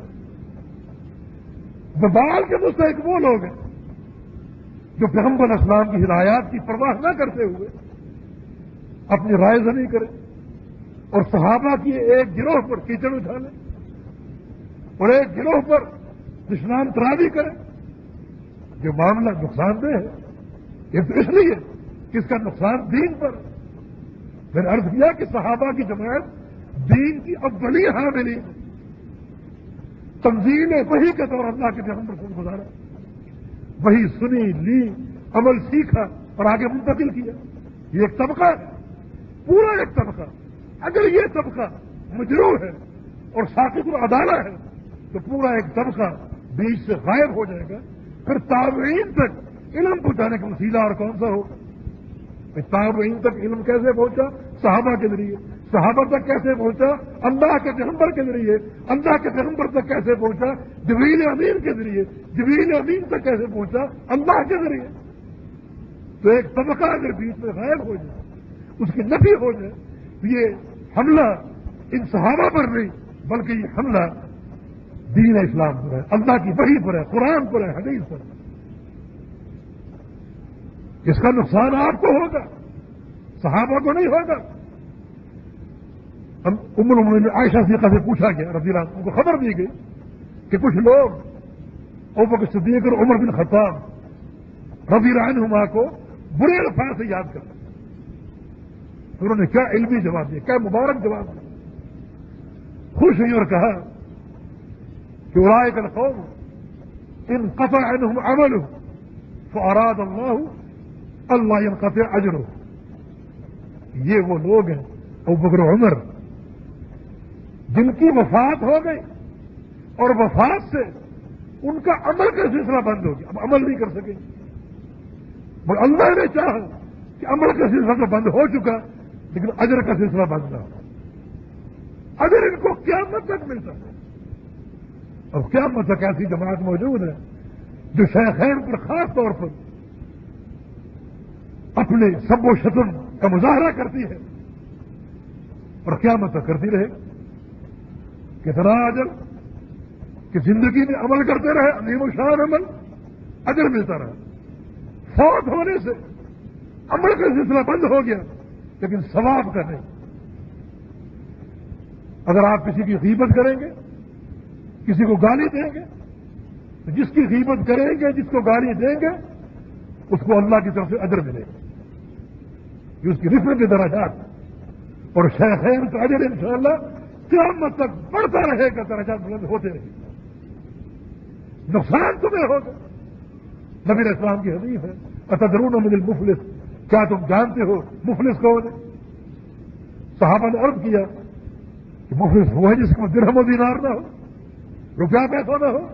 ببال کے مستحق وہ لوگ ہیں جو پیغمبر اسلام کی ہدایات کی پرواہ نہ کرتے ہوئے اپنی رائے زنی کریں اور صحابہ کی ایک گروہ پر کیچڑ اٹھا لیں اور ایک گروہ پر دشنام ترابی کریں۔ جو معاملہ نقصان دہ ہے۔ یہ تو اس لیے کہ اس کا نقصان دین پر میں نے عرض کیا کہ صحابہ کی جماعت دین کی اب بڑی حاملی تنظیم وہی کے طور اللہ کے جہاں پر گزارا۔ وہی سنی، لی، عمل سیکھا اور آگے منتقل کیا۔ یہ ایک طبقہ پورا ایک طبقہ۔ اگر یہ طبقہ مجرو ہے اور ساکت العدالہ ہے، تو پورا ایک طبقہ بیچ سے غائب ہو جائے گا۔ پھر تابعین تک علم پہنچانے کا وسیلہ اور کون سا ہوگا؟ تابعین تک علم کیسے پہنچا؟ صحابہ کے ذریعے۔ صحابہ تک کیسے پہنچا؟ اللہ کے پیغمبر کے ذریعے۔ اللہ کے پیغمبر تک کیسے پہنچا؟ جبیل امین کے ذریعے۔ جبیل امین تک کیسے پہنچا؟ اللہ کے ذریعے۔ تو ایک طبقہ اگر بیچ میں غائب ہو جائے، اس کی نفی ہو جائے یہ حملہ ان صحابہ پر نہیں، بلکہ یہ حملہ دین اسلام پر ہے، اللہ کی وحی پر ہے، قرآن پر ہے، حدیث پر ہے۔ اس کا نقصان آپ کو ہوگا، صحابہ کو نہیں ہوگا۔ ام المن عائشہ سیقہ سے پوچھا گیا، رضی اللہ ان کو خبر دی گئی کہ کچھ لوگ اوپر صدیق اور عمر بن خطاب رضی اللہ عنہما کو برے الفاظ سے یاد کرتے انہوں نے کیا علمی جواب دیا، کیا مبارک جواب دیا۔ خوش ہوئی اور کہا کہ رائے کر قوم ان قطع عنہم عمل فاراد اللہ اللہ ان اجر یہ وہ لوگ ہیں او بکر عمر، جن کی وفات ہو گئی اور وفات سے ان کا عمل کا سلسلہ بند ہو گیا۔ اب عمل نہیں کر سکے۔ مگر اللہ نے چاہا کہ عمل کا سلسلہ تو بند ہو چکا، لیکن اجر کا سلسلہ بند نہ ہو۔ اگر ان کو کیا تک ملتا ہے۔ اور کیا تک ایسی جماعت موجود ہے جو شیخین پر خاص طور پر اپنے سب و شتم کا مظاہرہ کرتی ہے اور کیا تک کرتی رہے کتنا اجر کہ زندگی میں عمل کرتے رہے، عظیم و شان عمل اجر ملتا رہا فوت ہونے سے عمل کا سلسلہ بند ہو گیا، لیکن ثواب کا نہیں۔ اگر آپ کسی کی قیمت کریں گے، کسی کو گالی دیں گے، تو جس کی قیمت کریں گے، جس کو گالی دیں گے، اس کو اللہ کی طرف سے اجر ملے گا۔ یہ اس کی رفت کے دراجات اور شہر کا اجر انشاءاللہ قیامت تک بڑھتا رہے گا، درجات بلند ہوتے رہے گا نقصان تمہیں ہوگا۔ نبی اسلام کی حدیث ہے، اتدرون من المفلس؟ کیا تم جانتے ہو مفلس کون ہے؟ صحابہ نے عرض کیا کہ مفلس وہ ہے جس کو درہم و دینار نہ ہو، روپیہ پیسہ نہ ہو۔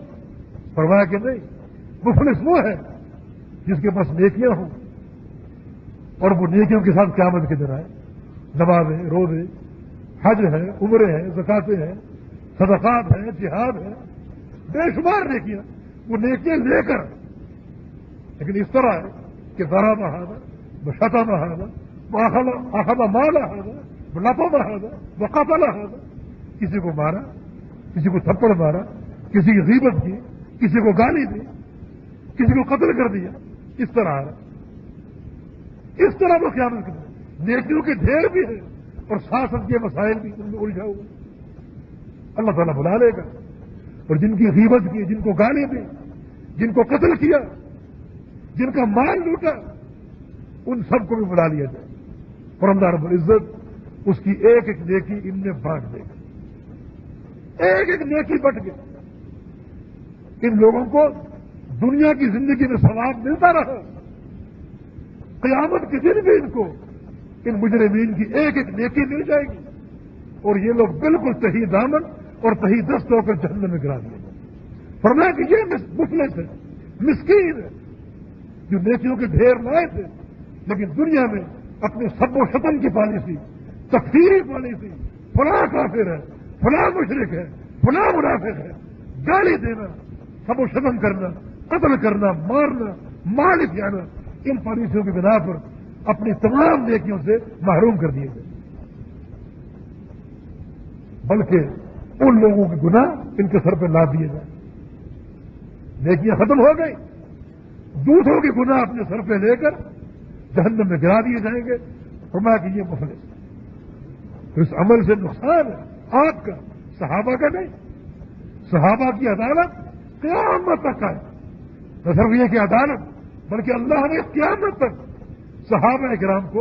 فرمایا کہ نہیں، مفلس وہ ہے جس کے پاس نیکیاں ہوں۔ اور وہ نیکیوں کے ساتھ قیامت کے دن آئے۔ نمازیں، روزے، حج ہے، عمرے ہیں زکاتے ہیں، صدقات ہیں، جہاد ہے بے شمار نیکیاں۔ وہ نیکیاں لے کر۔ لیکن اس طرح ہے کہ ذرا بہانا بشتا بہانا آخلا مالا ہانا بلاپا بہانا وقافہ لہانا کسی کو مارا، کسی کو تھپڑ مارا، کسی کی غیبت کی، کسی کو گالی دی، کسی کو قتل کر دیا۔ اس طرح ہے۔ اس طرح وہ کیا نیکیوں کے ڈھیر بھی ہے اور ساتھ کے مسائل بھی ان میں الجھا ہوا اللہ تعالیٰ بلا لے گا۔ اور جن کی غیبت کی، جن کو گالی دی، جن کو قتل کیا، جن کا مال لوٹا، ان سب کو بھی بلا لیا جائے۔ اور رب العزت اس کی ایک ایک نیکی ان میں بانٹ دے گا۔ ایک ایک نیکی بٹ گئی۔ ان لوگوں کو دنیا کی زندگی میں ثواب ملتا رہا۔ قیامت کے دن بھی ان کو ان مجرمین کی ایک ایک نیکی مل جائے گی اور یہ لوگ بالکل صحیح دامن اور صحیح دست ہو کر جہنم میں گرا دیں گے فرمایا کہ یہ مفلس ہے مسکین ہے جو نیکیوں کے ڈھیر لائے تھے، لیکن دنیا میں اپنے سب و شتم کی پالیسی تفصیلی پالیسی، فلاں کافر ہے فلاں مشرق ہے فلاں منافق ہے گالی دینا، سب و شتم کرنا، قتل کرنا، مارنا، مال جانا ان پالیسیوں کی بنا پر اپنی تمام نیکیوں سے محروم کر دیے گئے۔ بلکہ ان لوگوں کے گناہ ان کے سر پہ لا دیے جائیں نیکیاں ختم ہو گئی دوسروں کے گناہ اپنے سر پہ لے کر جہنم میں گرا دیے جائیں گے۔ فرمایا کہ یہ مفلس اس عمل سے نقصان ہے۔ آپ کا صحابہ کا نہیں۔ صحابہ کی عدالت قیامت تک ہے۔ نہ صرف یہ کہ عدالت بلکہ اللہ نے قیامت تک صحابہ کرام کو،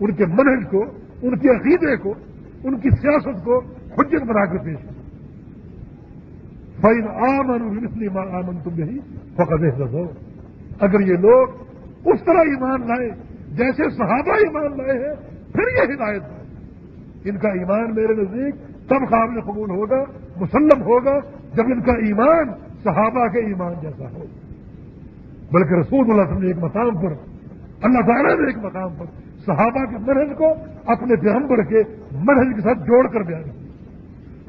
ان کے منہج کو، ان کے عقیدے کو، ان کی سیاست کو حجت بنا کر پیش کیا۔ فائن آمن ماں آمن تم یہی فقد ہو اگر یہ لوگ اس طرح ایمان لائے جیسے صحابہ ایمان لائے ہیں، پھر یہ ہدایت ہے۔ ان کا ایمان میرے نزدیک تب قابل قبول ہوگا، مسلم ہوگا، جب ان کا ایمان صحابہ کے ایمان جیسا ہو بلکہ رسول اللہ صلی اللہ علیہ وسلم ایک مقام پر، اللہ تعالیٰ نے ایک مقام پر صحابہ کے مرحل کو اپنے پیغمبر کے منہج کے ساتھ جوڑ کر بیان کیا۔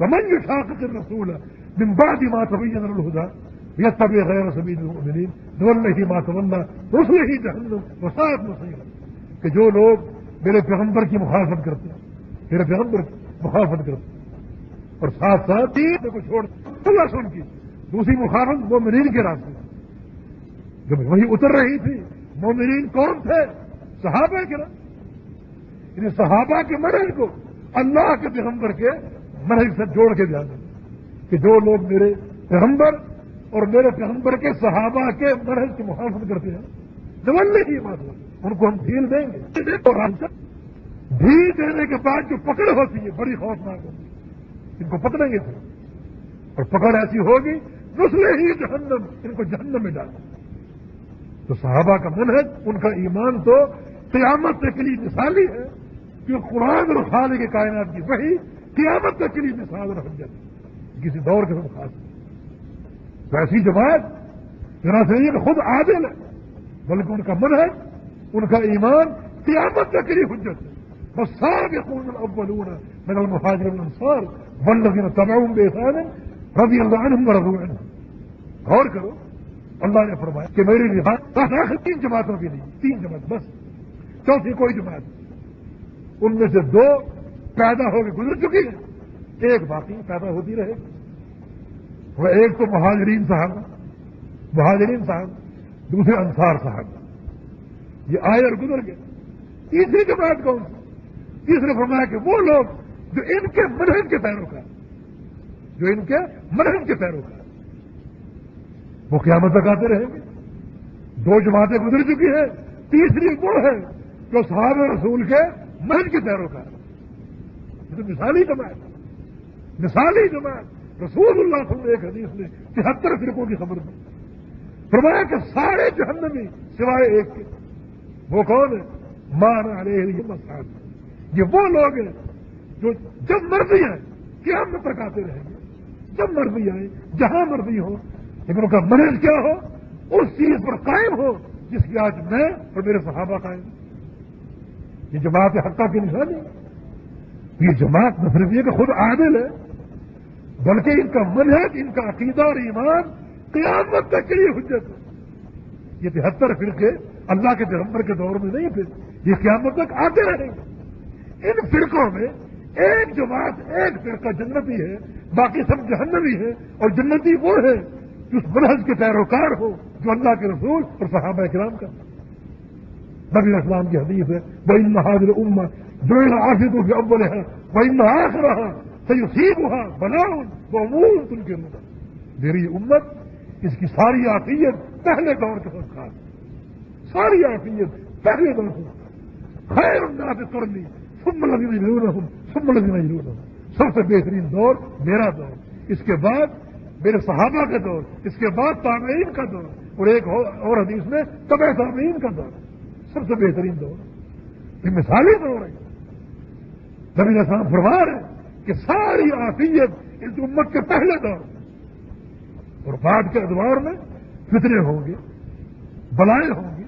من جو شاخ رسول من بعد ما تبين الهدى يتبع غير سبيل المؤمنين نوله ما تولى رسله جهنم وساعت مصيرا۔ کہ جو لوگ میرے پیغمبر کی مخالفت کرتے ہیں، میرے پیغمبر کی مخالفت کرتے ہیں، اور ساتھ ساتھ ہی کو چھوڑ، اللہ سن کی، دوسری مخالفت وہ مومنین کے راستے جب وہی اتر رہی تھی، مومنین کون تھے؟ صحابہ کے یعنی صحابہ کے مرحل کو اللہ کے پیغمبر کے مرحل سے جوڑ کے جانا۔ کہ جو لوگ میرے پیغمبر اور میرے پیغمبر کے صحابہ کے مرحل کی مخالفت کرتے ہیں جملے کی بات ان کو ہم ڈھیل دیں گے۔ ڈھیل دینے کے بعد جو پکڑ ہوتی ہے، بڑی خوفناک ہوتی ہے۔ ان کو پکڑیں گے۔ پھر اور پکڑ ایسی ہوگی نسلے ہی جہنم، ان کو جہنم میں ڈالیں۔ تو صحابہ کا منحج ان کا ایمان تو قیامت کے لیے مثالی ہے کہ قرآن اور خالق کے کائنات کی وہی قیامت کے لیے مثال اور حجت کسی دور کے ساتھ خاص تو ایسی جماعت ذرا سے یہ خود عادل ہے، بلکہ ان کا من ہے ان کا ایمان قیامت کے لیے حجت ہے۔ بس سارے خون الاولون من المهاجر الانصار والذين تبعهم بإحسان رضي الله عنهم ورضوا عنهم غور کرو اللہ نے فرمایا کہ میری رفاق تین جماعتوں کی نہیں، تین جماعت، بس۔ چوتھی کوئی جماعت۔ ان میں سے دو پیدا ہو کے گزر چکی ہے ایک باقی پیدا ہوتی رہے۔ وہ ایک تو مہاجرین صاحب مہاجرین صاحب، دوسرے انصار صاحب یہ آئے اور گزر گئے۔ تیسری کے بعد کون تیسرے فرمایا کہ وہ لوگ جو ان کے مرحم کے پیروں کا جو ان کے مرحم کے پیروں کا وہ قیامت تک آتے رہیں گے۔ دو جماعتیں گزر چکی ہیں، تیسری وہ ہے جو صحاب رسول کے محل کے پیروں کا۔ یہ تو مثالی جماعت مثالی جماعت۔ رسول اللہ صلی اللہ علیہ ایک حدیث نے تہتر فرقوں کی خبر دی۔ فرمایا کہ سارے جہنمی سوائے ایک کے۔ وہ کون ہے؟ مان علیہ مساج یہ وہ لوگ ہیں جو جب مرضی آئے کیا تک آتے رہیں گے۔ جب مرضی آئے جہاں مرضی ہو لیکن ان کا مرض کیا ہو؟ اس چیز پر قائم ہو جس کی آج میں اور میرے صحابہ قائم یہ جماعت حقہ کی نشانی۔ یہ جماعت نہ صرف یہ کہ خود عادل ہے، بلکہ ان کا منحج ان کا عقیدہ اور ایمان قیامت تک کے لیے حجت ہے۔ یہ تہتر فرقے اللہ کے پیغمبر کے دور میں نہیں تھے، یہ قیامت تک آتے رہیں گے۔ ان فرقوں میں ایک جماعت، ایک فرقہ جنتی ہے، باقی سب جہنمی ہے اور جنتی وہ ہے جو اس منحج کے پیروکار ہو، جو اللہ کے رسول اور صحابہ کرام کا۔ نبی اسلام کی حدیث ہے وہ ان حاضر اما جو ان آفیتوں کے اول ہے وہ ان آخ رہا سیوسیب ہوا بناؤ وہ امور تم کے اندر میری امت اس کی ساری آفیت پہلے دور کے ساتھ خاص ساری آفیت پہلے دور سے خیر اللہ سے کر لی سب لگی نہیں ضرور ہوں سب لگی نہیں ضرور ہوں سب سے بہترین دور میرا دور۔ اس کے بعد میرے صحابہ کا دور، اس کے بعد تابعین کا دور، اور ایک اور حدیث میں طبع تابعین کا دور، سب سے بہترین دور۔ یہ مثالی دور ہے نبی السلام فرما رہے کہ ساری آفیت اس امت کے پہلے دور اور بعد کے ادوار میں فتنے ہوں گے، بلائیں ہوں گی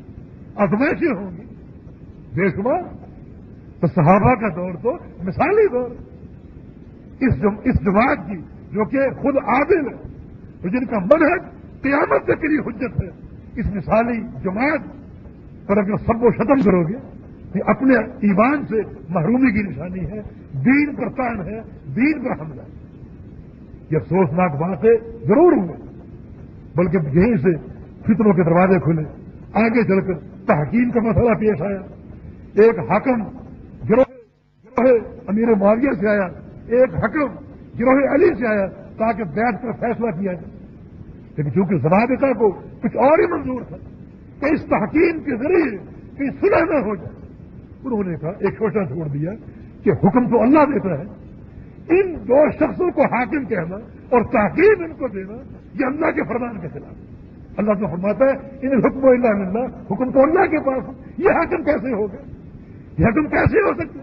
ازمائشیں ہوں گی بے شمار۔ تو صحابہ کا دور تو مثالی دور۔ اس اس جماعت کی جو کہ خود عادل ہے تو جن کا منحج قیامت کے لیے حجت ہے، اس مثالی جماعت پر اگر سب کو ختم کرو گے اپنے ایمان سے محرومی کی نشانی ہے، دین پر تان ہے، دین پر حملہ یہ افسوسناک باتیں ضرور ہوئے بلکہ یہیں سے فطروں کے دروازے کھلے۔ آگے چل کر تحقیم کا مسئلہ پیش آیا۔ ایک حکم گروہ امیر معاویہ سے آیا۔ ایک حکم گروہ علی سے آیا۔ تاکہ بیٹھ کر فیصلہ کیا جائے۔ لیکن چونکہ زبادہ کو کچھ اور ہی منظور تھا کہ اس تحقیم کے ذریعے کہیں سلح نہ ہو جائے، انہوں نے کہا، ایک چھوٹا چھوڑ دیا کہ حکم تو اللہ دیتا ہے۔ ان دو شخصوں کو حاکم کہنا اور تحقیق ان کو دینا، یہ اللہ کے فرمان کے خلاف۔ اللہ تو فرماتا ہے، ان حکم و اللہ ملنا حکم تو اللہ کے پاس یہ حاکم کیسے ہو گئے؟ یہ حکم کیسے ہو سکتے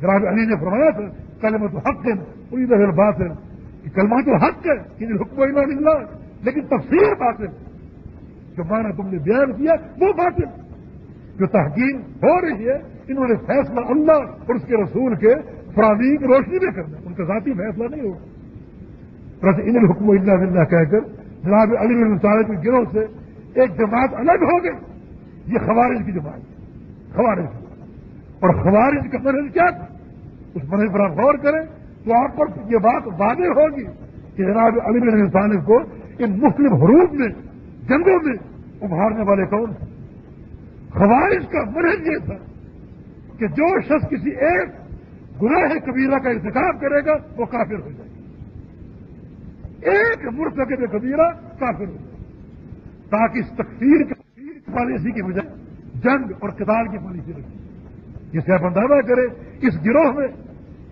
جناب علی نے فرمایا تھا کلمہ تو حق ہے پوری طرح بات ہے کہ کلمہ تو حق ہے حکم اللہ ملنا لیکن تفصیل بات ہے۔ جو مانا تم نے بیان کیا، وہ بات ہے۔ جو تحقیق ہو رہی ہے، انہوں نے فیصلہ اللہ اور اس کے رسول کے فراہمی کی روشنی میں کرنا ان کا ذاتی فیصلہ نہیں ہوگا۔ بس ان الحکم اللہ اللہ کہہ کر جناب علی طالب کے گروہ سے ایک جماعت الگ ہو گئی۔ یہ خوارج کی جماعت خوارج۔ اور خوارج کا مرض کیا تھا؟ اس مرض پر آپ غور کریں۔ تو آپ پر یہ بات واضح ہوگی کہ جناب علی طالب کو ان مسلم حروف میں، جنگوں میں ابھارنے والے کون خوارج کا مرض یہ تھا کہ جو شخص کسی ایک گناہ کبیرہ کا انتخاب کرے گا، وہ کافر ہو جائے گا۔ ایک مرتکب کبیرہ کافر ہو جائے تاکہ اس تقسیر کی پالیسی کی بجائے جنگ اور کتاب کی پالیسی رکھی جسے آپ اندازہ کریں، اس گروہ میں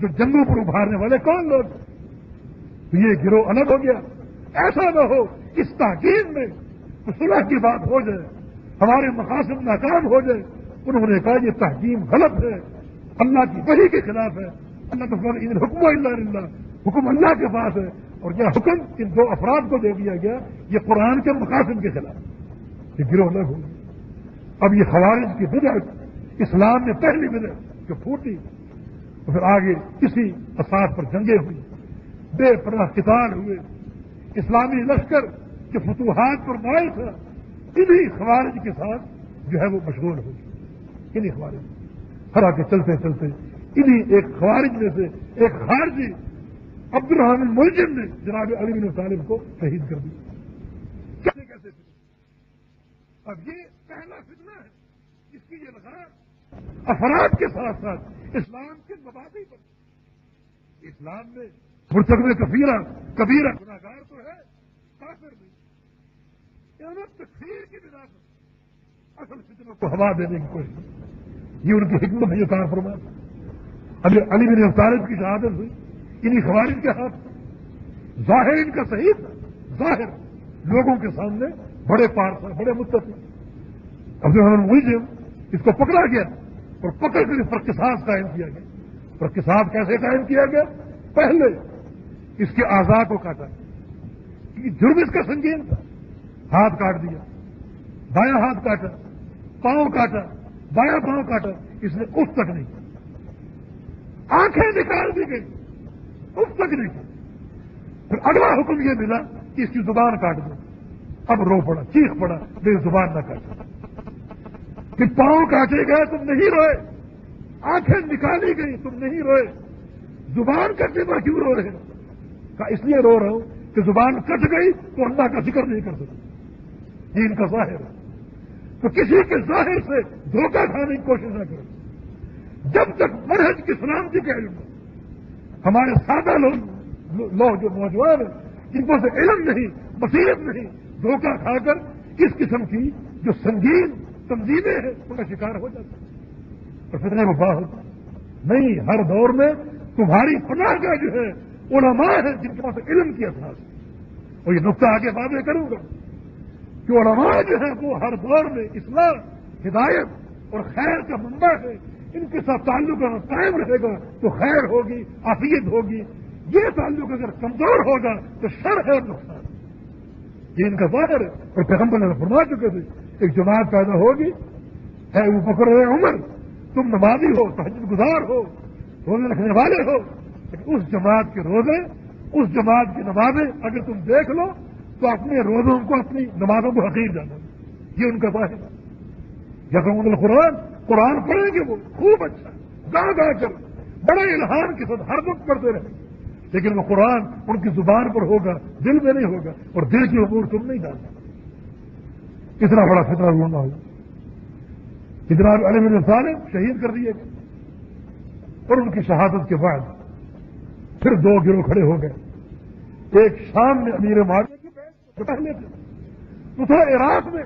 جو جنگوں پر ابھارنے والے کون لوگ تو یہ گروہ الگ ہو گیا۔ ایسا نہ ہو اس تحقیق میں صلح کی بات ہو جائے، ہمارے مقاصد ناکام ہو جائے۔ انہوں نے کہا یہ تحقیم غلط ہے، اللہ کی وحی کے خلاف ہے۔ اللہ تو حکم اللہ اللہ حکم اللہ کے پاس ہے۔ اور یہ حکم ان دو افراد کو دے دیا گیا، یہ قرآن کے مقاصد کے خلاف۔ یہ گروہ الگ ہوگا اب یہ خوارج کی بدعت، اسلام میں پہلی بدعت جو پھوٹی۔ تو پھر آگے کسی اساس پر جنگیں ہوئی بے پناہ کتان ہوئے۔ اسلامی لشکر کے فتوحات پر مائل تھا۔ انہیں خوارج کے ساتھ جو ہے وہ مشغول ہو گئی انہیں خوارج۔ ہرا کے چلتے چلتے انہیں ایک خوارج میں سے ایک خارجی عبد الرحمان ملزم نے جناب علی بن طالب کو شہید کر دیا۔ کیسے کیسے اب یہ پہلا فتنہ ہے۔ اس کی یہ لگا افراد کے ساتھ ساتھ، اسلام کے مبادی پر اسلام میں مرتب کبیرہ کبیرہ گناگار تو ہے، کافر نہیں تقسیم کی بنا پر اصل فتنوں کو ہوا دینے کی کوشش یہ ان کی حکمت ہے، یہ کار فرما ابھی علی بن طالب کی شہادت ہوئی۔ انہیں خوارج کے ہاتھ ظاہر ان کا صحیح تھا۔ ظاہر لوگوں کے سامنے بڑے پار بڑے متفق۔ اب جو ملزم اس کو پکڑا گیا اور پکڑ کر اس پر کساس قائم کیا گیا۔ اور کساس کیسے قائم کیا گیا؟ پہلے اس کے آزاد کو کاٹا۔ جرم اس کا سنگین تھا۔ ہاتھ کاٹ دیا۔ بایاں ہاتھ کاٹا۔ پاؤں کاٹا۔ بایاں پاؤں کاٹا۔ اس نے اس تک نہیں آنکھیں نکال دی گئی۔ اس تک نہیں پھر اگلا حکم یہ ملا کہ اس کی زبان کاٹ دو۔ اب رو پڑا، چیخ پڑا میری زبان نہ کاٹا کہ پاؤں کاٹے گئے تم نہیں روئے۔ آنکھیں نکالی گئی تم نہیں روئے۔ زبان کٹنے پر کیوں رو رہے کہا، اس لیے رو رہا ہوں کہ زبان کٹ گئی تو اللہ کا ذکر نہیں کر سکتی یہ ان کا ظاہر ہے۔ تو کسی کے ظاہر سے دھوکہ کھانے کی کوشش نہ کرو۔ جب تک مرحج کی سلامتی کا علم ہمارے سادہ لوگ لوگ جو نوجوان ہیں ان کو سے علم نہیں، بصیرت نہیں، دھوکہ کھا کر اس قسم کی جو سنگین تنظیمیں ہیں، ان کا شکار ہو جاتا ہے۔ اور فتنے وفا ہوتا نہیں، ہر دور میں تمہاری پناہ کا جو ہے، علماء ہیں جن کے پاس علم کی اثاث اور یہ نقطہ آگے باتیں کروں گا کہ علماء جو ہے وہ ہر دور میں اسلام ہدایت اور خیر کا منبع ہے۔ ان کے ساتھ تعلق اگر قائم رہے گا تو خیر ہوگی، عافیت ہوگی۔ یہ تعلق اگر کمزور ہوگا تو شر ہے نقصان۔ یہ ان کا ظاہر ہے۔ اور پیغمبر نے فرما چکے تھے، ایک جماعت پیدا ہوگی، ہے وہ پکڑ رہے عمر۔ تم نمازی ہو تحجد گزار ہو، روزے رکھنے والے ہو اس جماعت کے روزے، اس جماعت کی نمازیں اگر تم دیکھ لو، تو اپنے روزوں کو، اپنی نمازوں کو حقیق جانا یہ ان کا باہر ہے۔ جیسا قرآن قرآن پڑھیں گے وہ۔ خوب اچھا گا گا کر بڑے الہان کے ساتھ ہر وقت پڑھتے رہیں لیکن وہ قرآن ان کی زبان پر ہوگا، دل میں نہیں ہوگا اور دل کی امور تم نہیں جانتے۔ اتنا بڑا خطرہ ہونا ہوگا اتنا علی صالح شہید کر دیے گئے اور ان کی شہادت کے بعد پھر دو گروہ کھڑے ہو گئے۔ ایک شام میں امیر معاویہ کی پہلے تھے دوسرا عراق میں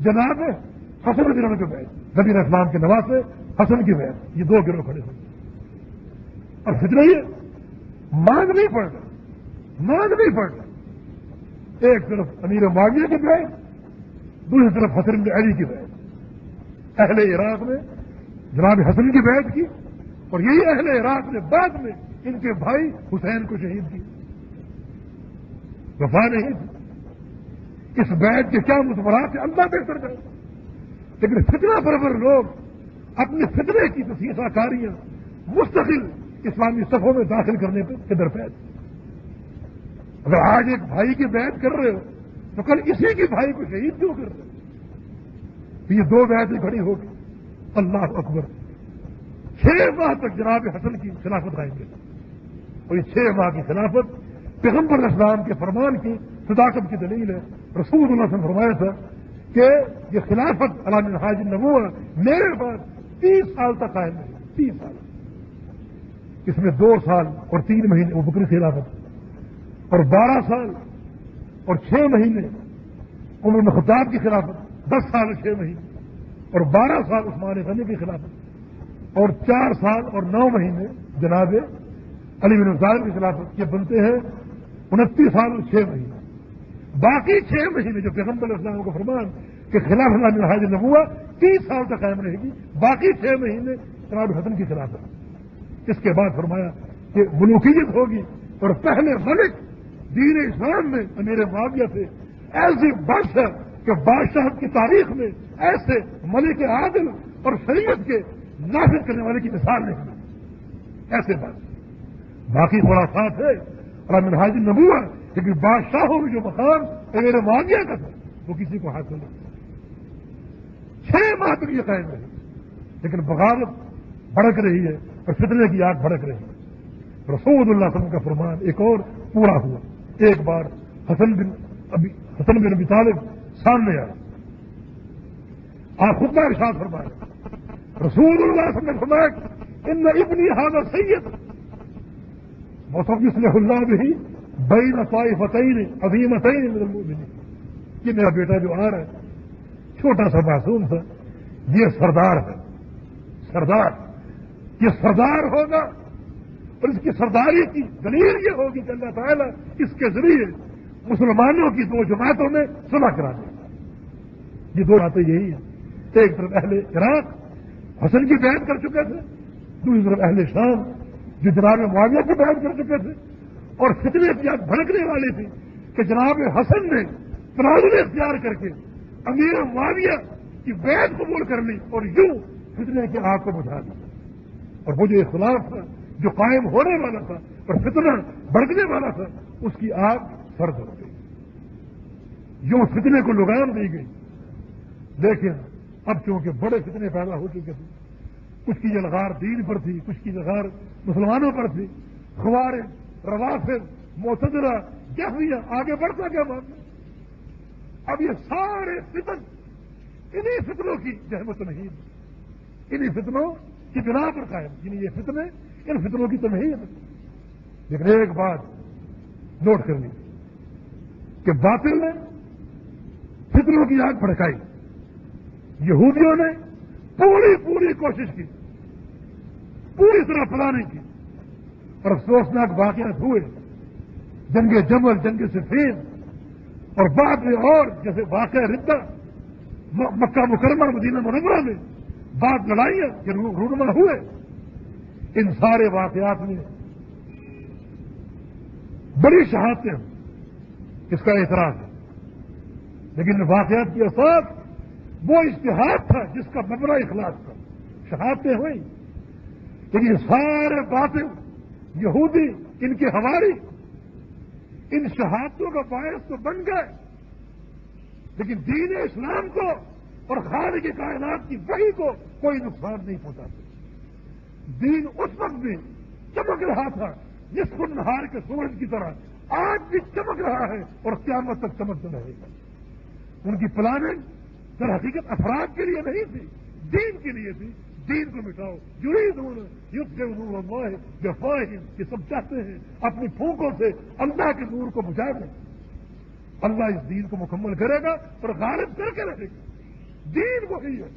جناب حسن گروہ کے بیٹھ نبیر اسلام کے نواز سے حسن کی بیٹھ یہ دو گروہ کھڑے ہو گئے۔ اور فکر یہ، مانگ نہیں پڑ رہا، مانگ نہیں پڑ رہا۔ ایک طرف امیر معاویہ کی بیٹھ دوسری طرف حسن علی کی بیٹھ اہل عراق میں جناب حسن کی بیٹھ کی اور یہی اہل عراق نے بعد میں ان کے بھائی حسین کو شہید کی۔ وفا نہیں تھی۔ اس بیت کے کیا متبرات سے اللہ بہتر گئے لیکن فتنہ پرور لوگ اپنے فطرے کی تصیحہ کاریاں مستقل اسلامی صفوں میں داخل کرنے کے درپیش اگر آج ایک بھائی کی بیعت کر رہے ہو تو کل اسی کے بھائی کو شہید کیوں کر رہے ہو؟ یہ دو بیعتیں کھڑی ہوگی اللہ اکبر۔ چھ ماہ تک جناب حسن کی خلافت آئیں گے اور یہ چھ ماہ کی خلافت پیغمبر اسلام کے فرمان کی صداقت کی دلیل ہے۔ رسول اللہ سے فرمایا تھا کہ یہ خلافت علام حاج نبو میرے پاس تیس سال تک قائم ہے تیس سال۔ اس میں دو سال اور تین مہینے وہ بکری خلافت اور بارہ سال اور چھ مہینے عمر میں خطاب کی خلافت۔ دس سال چھ مہینے اور بارہ سال عثمان غنی کی خلافت، اور چار سال اور نو مہینے جناب علی بن صاحب کی خلافت یہ بنتے ہیں، انتیس سال اور چھ مہینے۔ باقی چھ مہینے جو پیغمبر اسلام کا فرمان کہ خلاف اللہ حاضر نہ ہوا تیس سال تک قائم رہے گی، باقی چھ مہینے جناب حسن کی خلافت۔ اس کے بعد فرمایا کہ ملوکیت ہوگی، اور پہلے ملک دین اسلام میں امیر معاویہ تھے ایسی بادشاہ کہ بادشاہ کی تاریخ میں ایسے ملک عادل اور شریعت کے نافذ کرنے والے کی مثال نہیں ایسے بات۔ باقی تھوڑا ساتھ ہے اور امیر حاضر نبوا لیکن بادشاہوں میں جو مقام امیر معاویہ کا تھا، وہ کسی کو حاصل نہیں۔ چھ ماہ تک یہ قائم رہی لیکن بغاوت بھڑک رہی ہے اور فتنے کی آگ بھڑک رہی ہے۔ رسول اللہ وسلم کا فرمان ایک اور پورا ہوا۔ ایک بار حسن بن ابی حسن بن ابی طالب سامنے آیا آپ خود کا ارشاد فرمایا رسول اللہ وسلم نے فرمایا ان ابنی حاضر سید۔ موسم اسلح اللہ بھی بین طائفتین عظیمتین من المؤمنین۔ یہ میرا بیٹا جو آ رہا ہے، چھوٹا سا معصوم تھا یہ سردار ہے۔ سردار۔ یہ سردار ہوگا اور اس کی سرداری کی دلیل یہ ہوگی کہ اللہ تعالیٰ اس کے ذریعے مسلمانوں کی دو جماعتوں میں صلح کرا دے۔ یہ دو باتیں یہی ہیں۔ ایک طرف اہل عراق حسن کی بیان کر چکے تھے، دوسری طرف اہل شام جو جناب معاویہ کی بیان کر چکے تھے۔ اور فتنے اختیار بھڑکنے والی تھی کہ جناب حسن نے تنازع اختیار کر کے امیر معاویہ کی بیت قبول کر لی اور یوں فتنے کی آگ کو بجھا دیا۔ اور وہ جو اختلاف تھا، جو قائم ہونے والا تھا اور فتنہ بڑھنے والا تھا، اس کی آگ فرد ہو گئی۔ یوں فتنے کو لگام دی گئی۔ لیکن اب چونکہ بڑے فتنے پیدا ہو چکے تھے، کچھ کی جلغار دین پر تھی، کچھ کی جلغار مسلمانوں پر تھی خوار روافر موتدرا جہویہ آگے بڑھتا کیا معاملہ اب یہ سارے فتن انہیں فتنوں کی جہمت نہیں انہیں فتنوں کی بنا پر قائم یعنی یہ فتنے ان فتنوں کی تو نہیں ہے۔ لیکن ایک بات نوٹ کرنی کہ باطل نے فتنوں کی آگ بھڑکائی۔ یہودیوں نے پوری پوری کوشش کی، پوری طرح پلانے کی، اور افسوسناک واقعات ہوئے۔ جنگ جمل، جنگ سفید، اور بعد میں اور، جیسے واقع ردا مکہ مکرمہ، مدینہ منورہ میں بعد لڑائیاں رونما ہوئے۔ ان سارے واقعات میں بڑی شہادتیں اس کا اعتراض ہے۔ لیکن واقعات کی اثر وہ اشتہار تھا جس کا مبرا اخلاق تھا۔ شہادتیں ہوئی لیکن سارے باتیں یہودی، ان کے ہماری ان شہادتوں کا باعث تو بن گئے۔ لیکن دین اسلام کو اور خان کی کائنات کی وہی کو کوئی نقصان نہیں پہنچا دین اس وقت بھی چمک رہا تھا جس کو نہار کے سورج کی طرح آج بھی چمک رہا ہے اور قیامت تک چمکتا رہے گا۔ ان کی پلاننگ در حقیقت افراد کے لیے نہیں تھی، دین کے لیے تھی۔ دین کو مٹاؤ۔ جڑی دور یوگ کے نور جفاہم یہ سب چاہتے ہیں، اپنی پھونکوں سے اللہ کے نور کو بجا دیں۔ اللہ اس دین کو مکمل کرے گا اور غالب کر کے رہے گا۔ دین وہی ہے،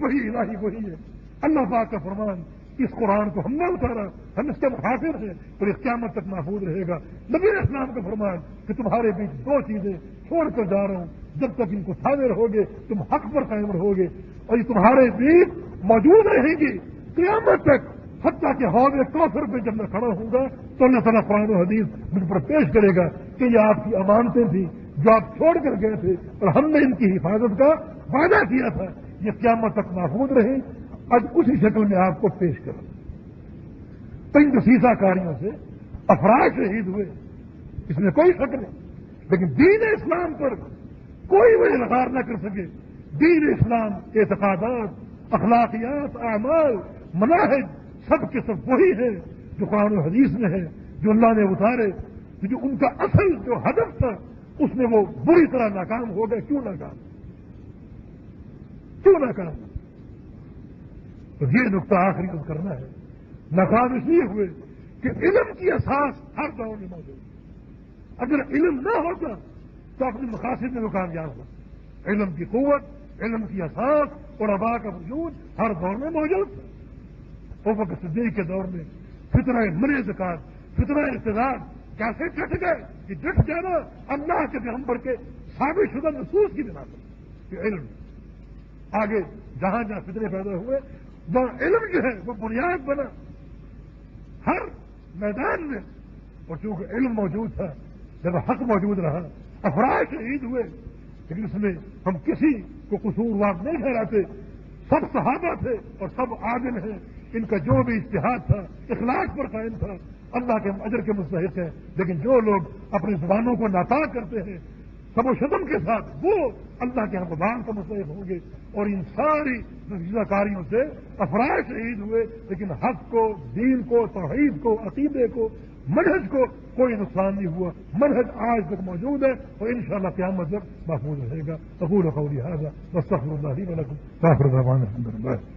وہی الہی وہی ہے۔ اللہ پاک کا فرمان، اس قرآن کو ہم نے اتارا، ہم اس کے محافظ ہیں، اور اس قیامت تک محفوظ رہے گا۔ نبی اسلام کا فرمان کہ تمہارے بیچ دو چیزیں چھوڑ کر جا رہا ہوں۔ جب تک ان کو تھامے رہو گے، تم حق پر قائم رہو گے اور یہ تمہارے بیچ موجود رہے گی قیامت تک، حتیٰ کہ حوض کوثر پہ جب میں کھڑا ہوں گا، تو اللہ تعالیٰ قرآن و حدیث مجھ پر پیش کرے گا کہ یہ آپ کی امانتیں تھیں جو آپ چھوڑ کر گئے تھے اور ہم نے ان کی حفاظت کا وعدہ کیا تھا۔ یہ قیامت تک محفوظ رہے آج اسی شکل میں آپ کو پیش کروں۔ تین سیسا کاریوں سے افراد شہید ہوئے۔ اس میں کوئی شک نہیں، لیکن دین اسلام پر کوئی وہ اظہار نہ کر سکے۔ دین اسلام، اعتقادات، اخلاقیات، اعمال، مناہج، سب کے سب وہی ہے جو قرآن و حدیث میں ہے جو اللہ نے اتارے جو ان کا اصل، جو ہدف تھا، اس میں وہ بری طرح ناکام ہو گئے۔ کیوں ناکام؟ کیوں ناکام؟ تو یہ نقطہ آخری کو کرنا ہے۔ ناکام اس لیے ہوئے کہ علم کی احساس ہر دور میں موجود اگر علم نہ ہوتا تو اپنے مقاصد میں وہ کامیاب ہو علم کی قوت، علم کی احساس اور ابا کا وجود ہر دور میں موجود تھا وقت صدیق کے دور میں فطرہ مرے زکات، فطرہ اقتدار کیسے ڈٹ گئے کہ ڈٹ جانا اللہ کے پیغمبر کے ثابت شدہ محسوس کی بنا پر۔ کہ علم۔ آگے جہاں جہاں فطرے پیدا ہوئے، وہاں علم جو ہے وہ بنیاد بنا۔ ہر میدان میں، اور چونکہ علم موجود تھا، جب حق موجود رہا افراد شہید ہوئے، لیکن اس میں ہم کسی کو قصوروار نہیں ٹھہراتے۔ سب صحابہ تھے اور سب عادل ہیں۔ ان کا جو بھی اشتہاد تھا اخلاق پر قائم تھا۔ اللہ کے اجر کے مستحق ہیں، لیکن جو لوگ اپنی زبانوں کو ناپاک کرتے ہیں، سب و شدم کے ساتھ وہ اللہ کے حکمان کا مستحق ہوں گے۔ اور ان ساری نتیجہ کاریوں سے افراد شہید ہوئے، لیکن حق کو، دین کو، توحید کو، عقیدے کو منہج کو کوئی نقصان نہیں ہوا۔ منہج آج تک موجود ہے اور ان شاء اللہ قیامت محفوظ رہے گا۔ قبول قولی حاضر بس اللہ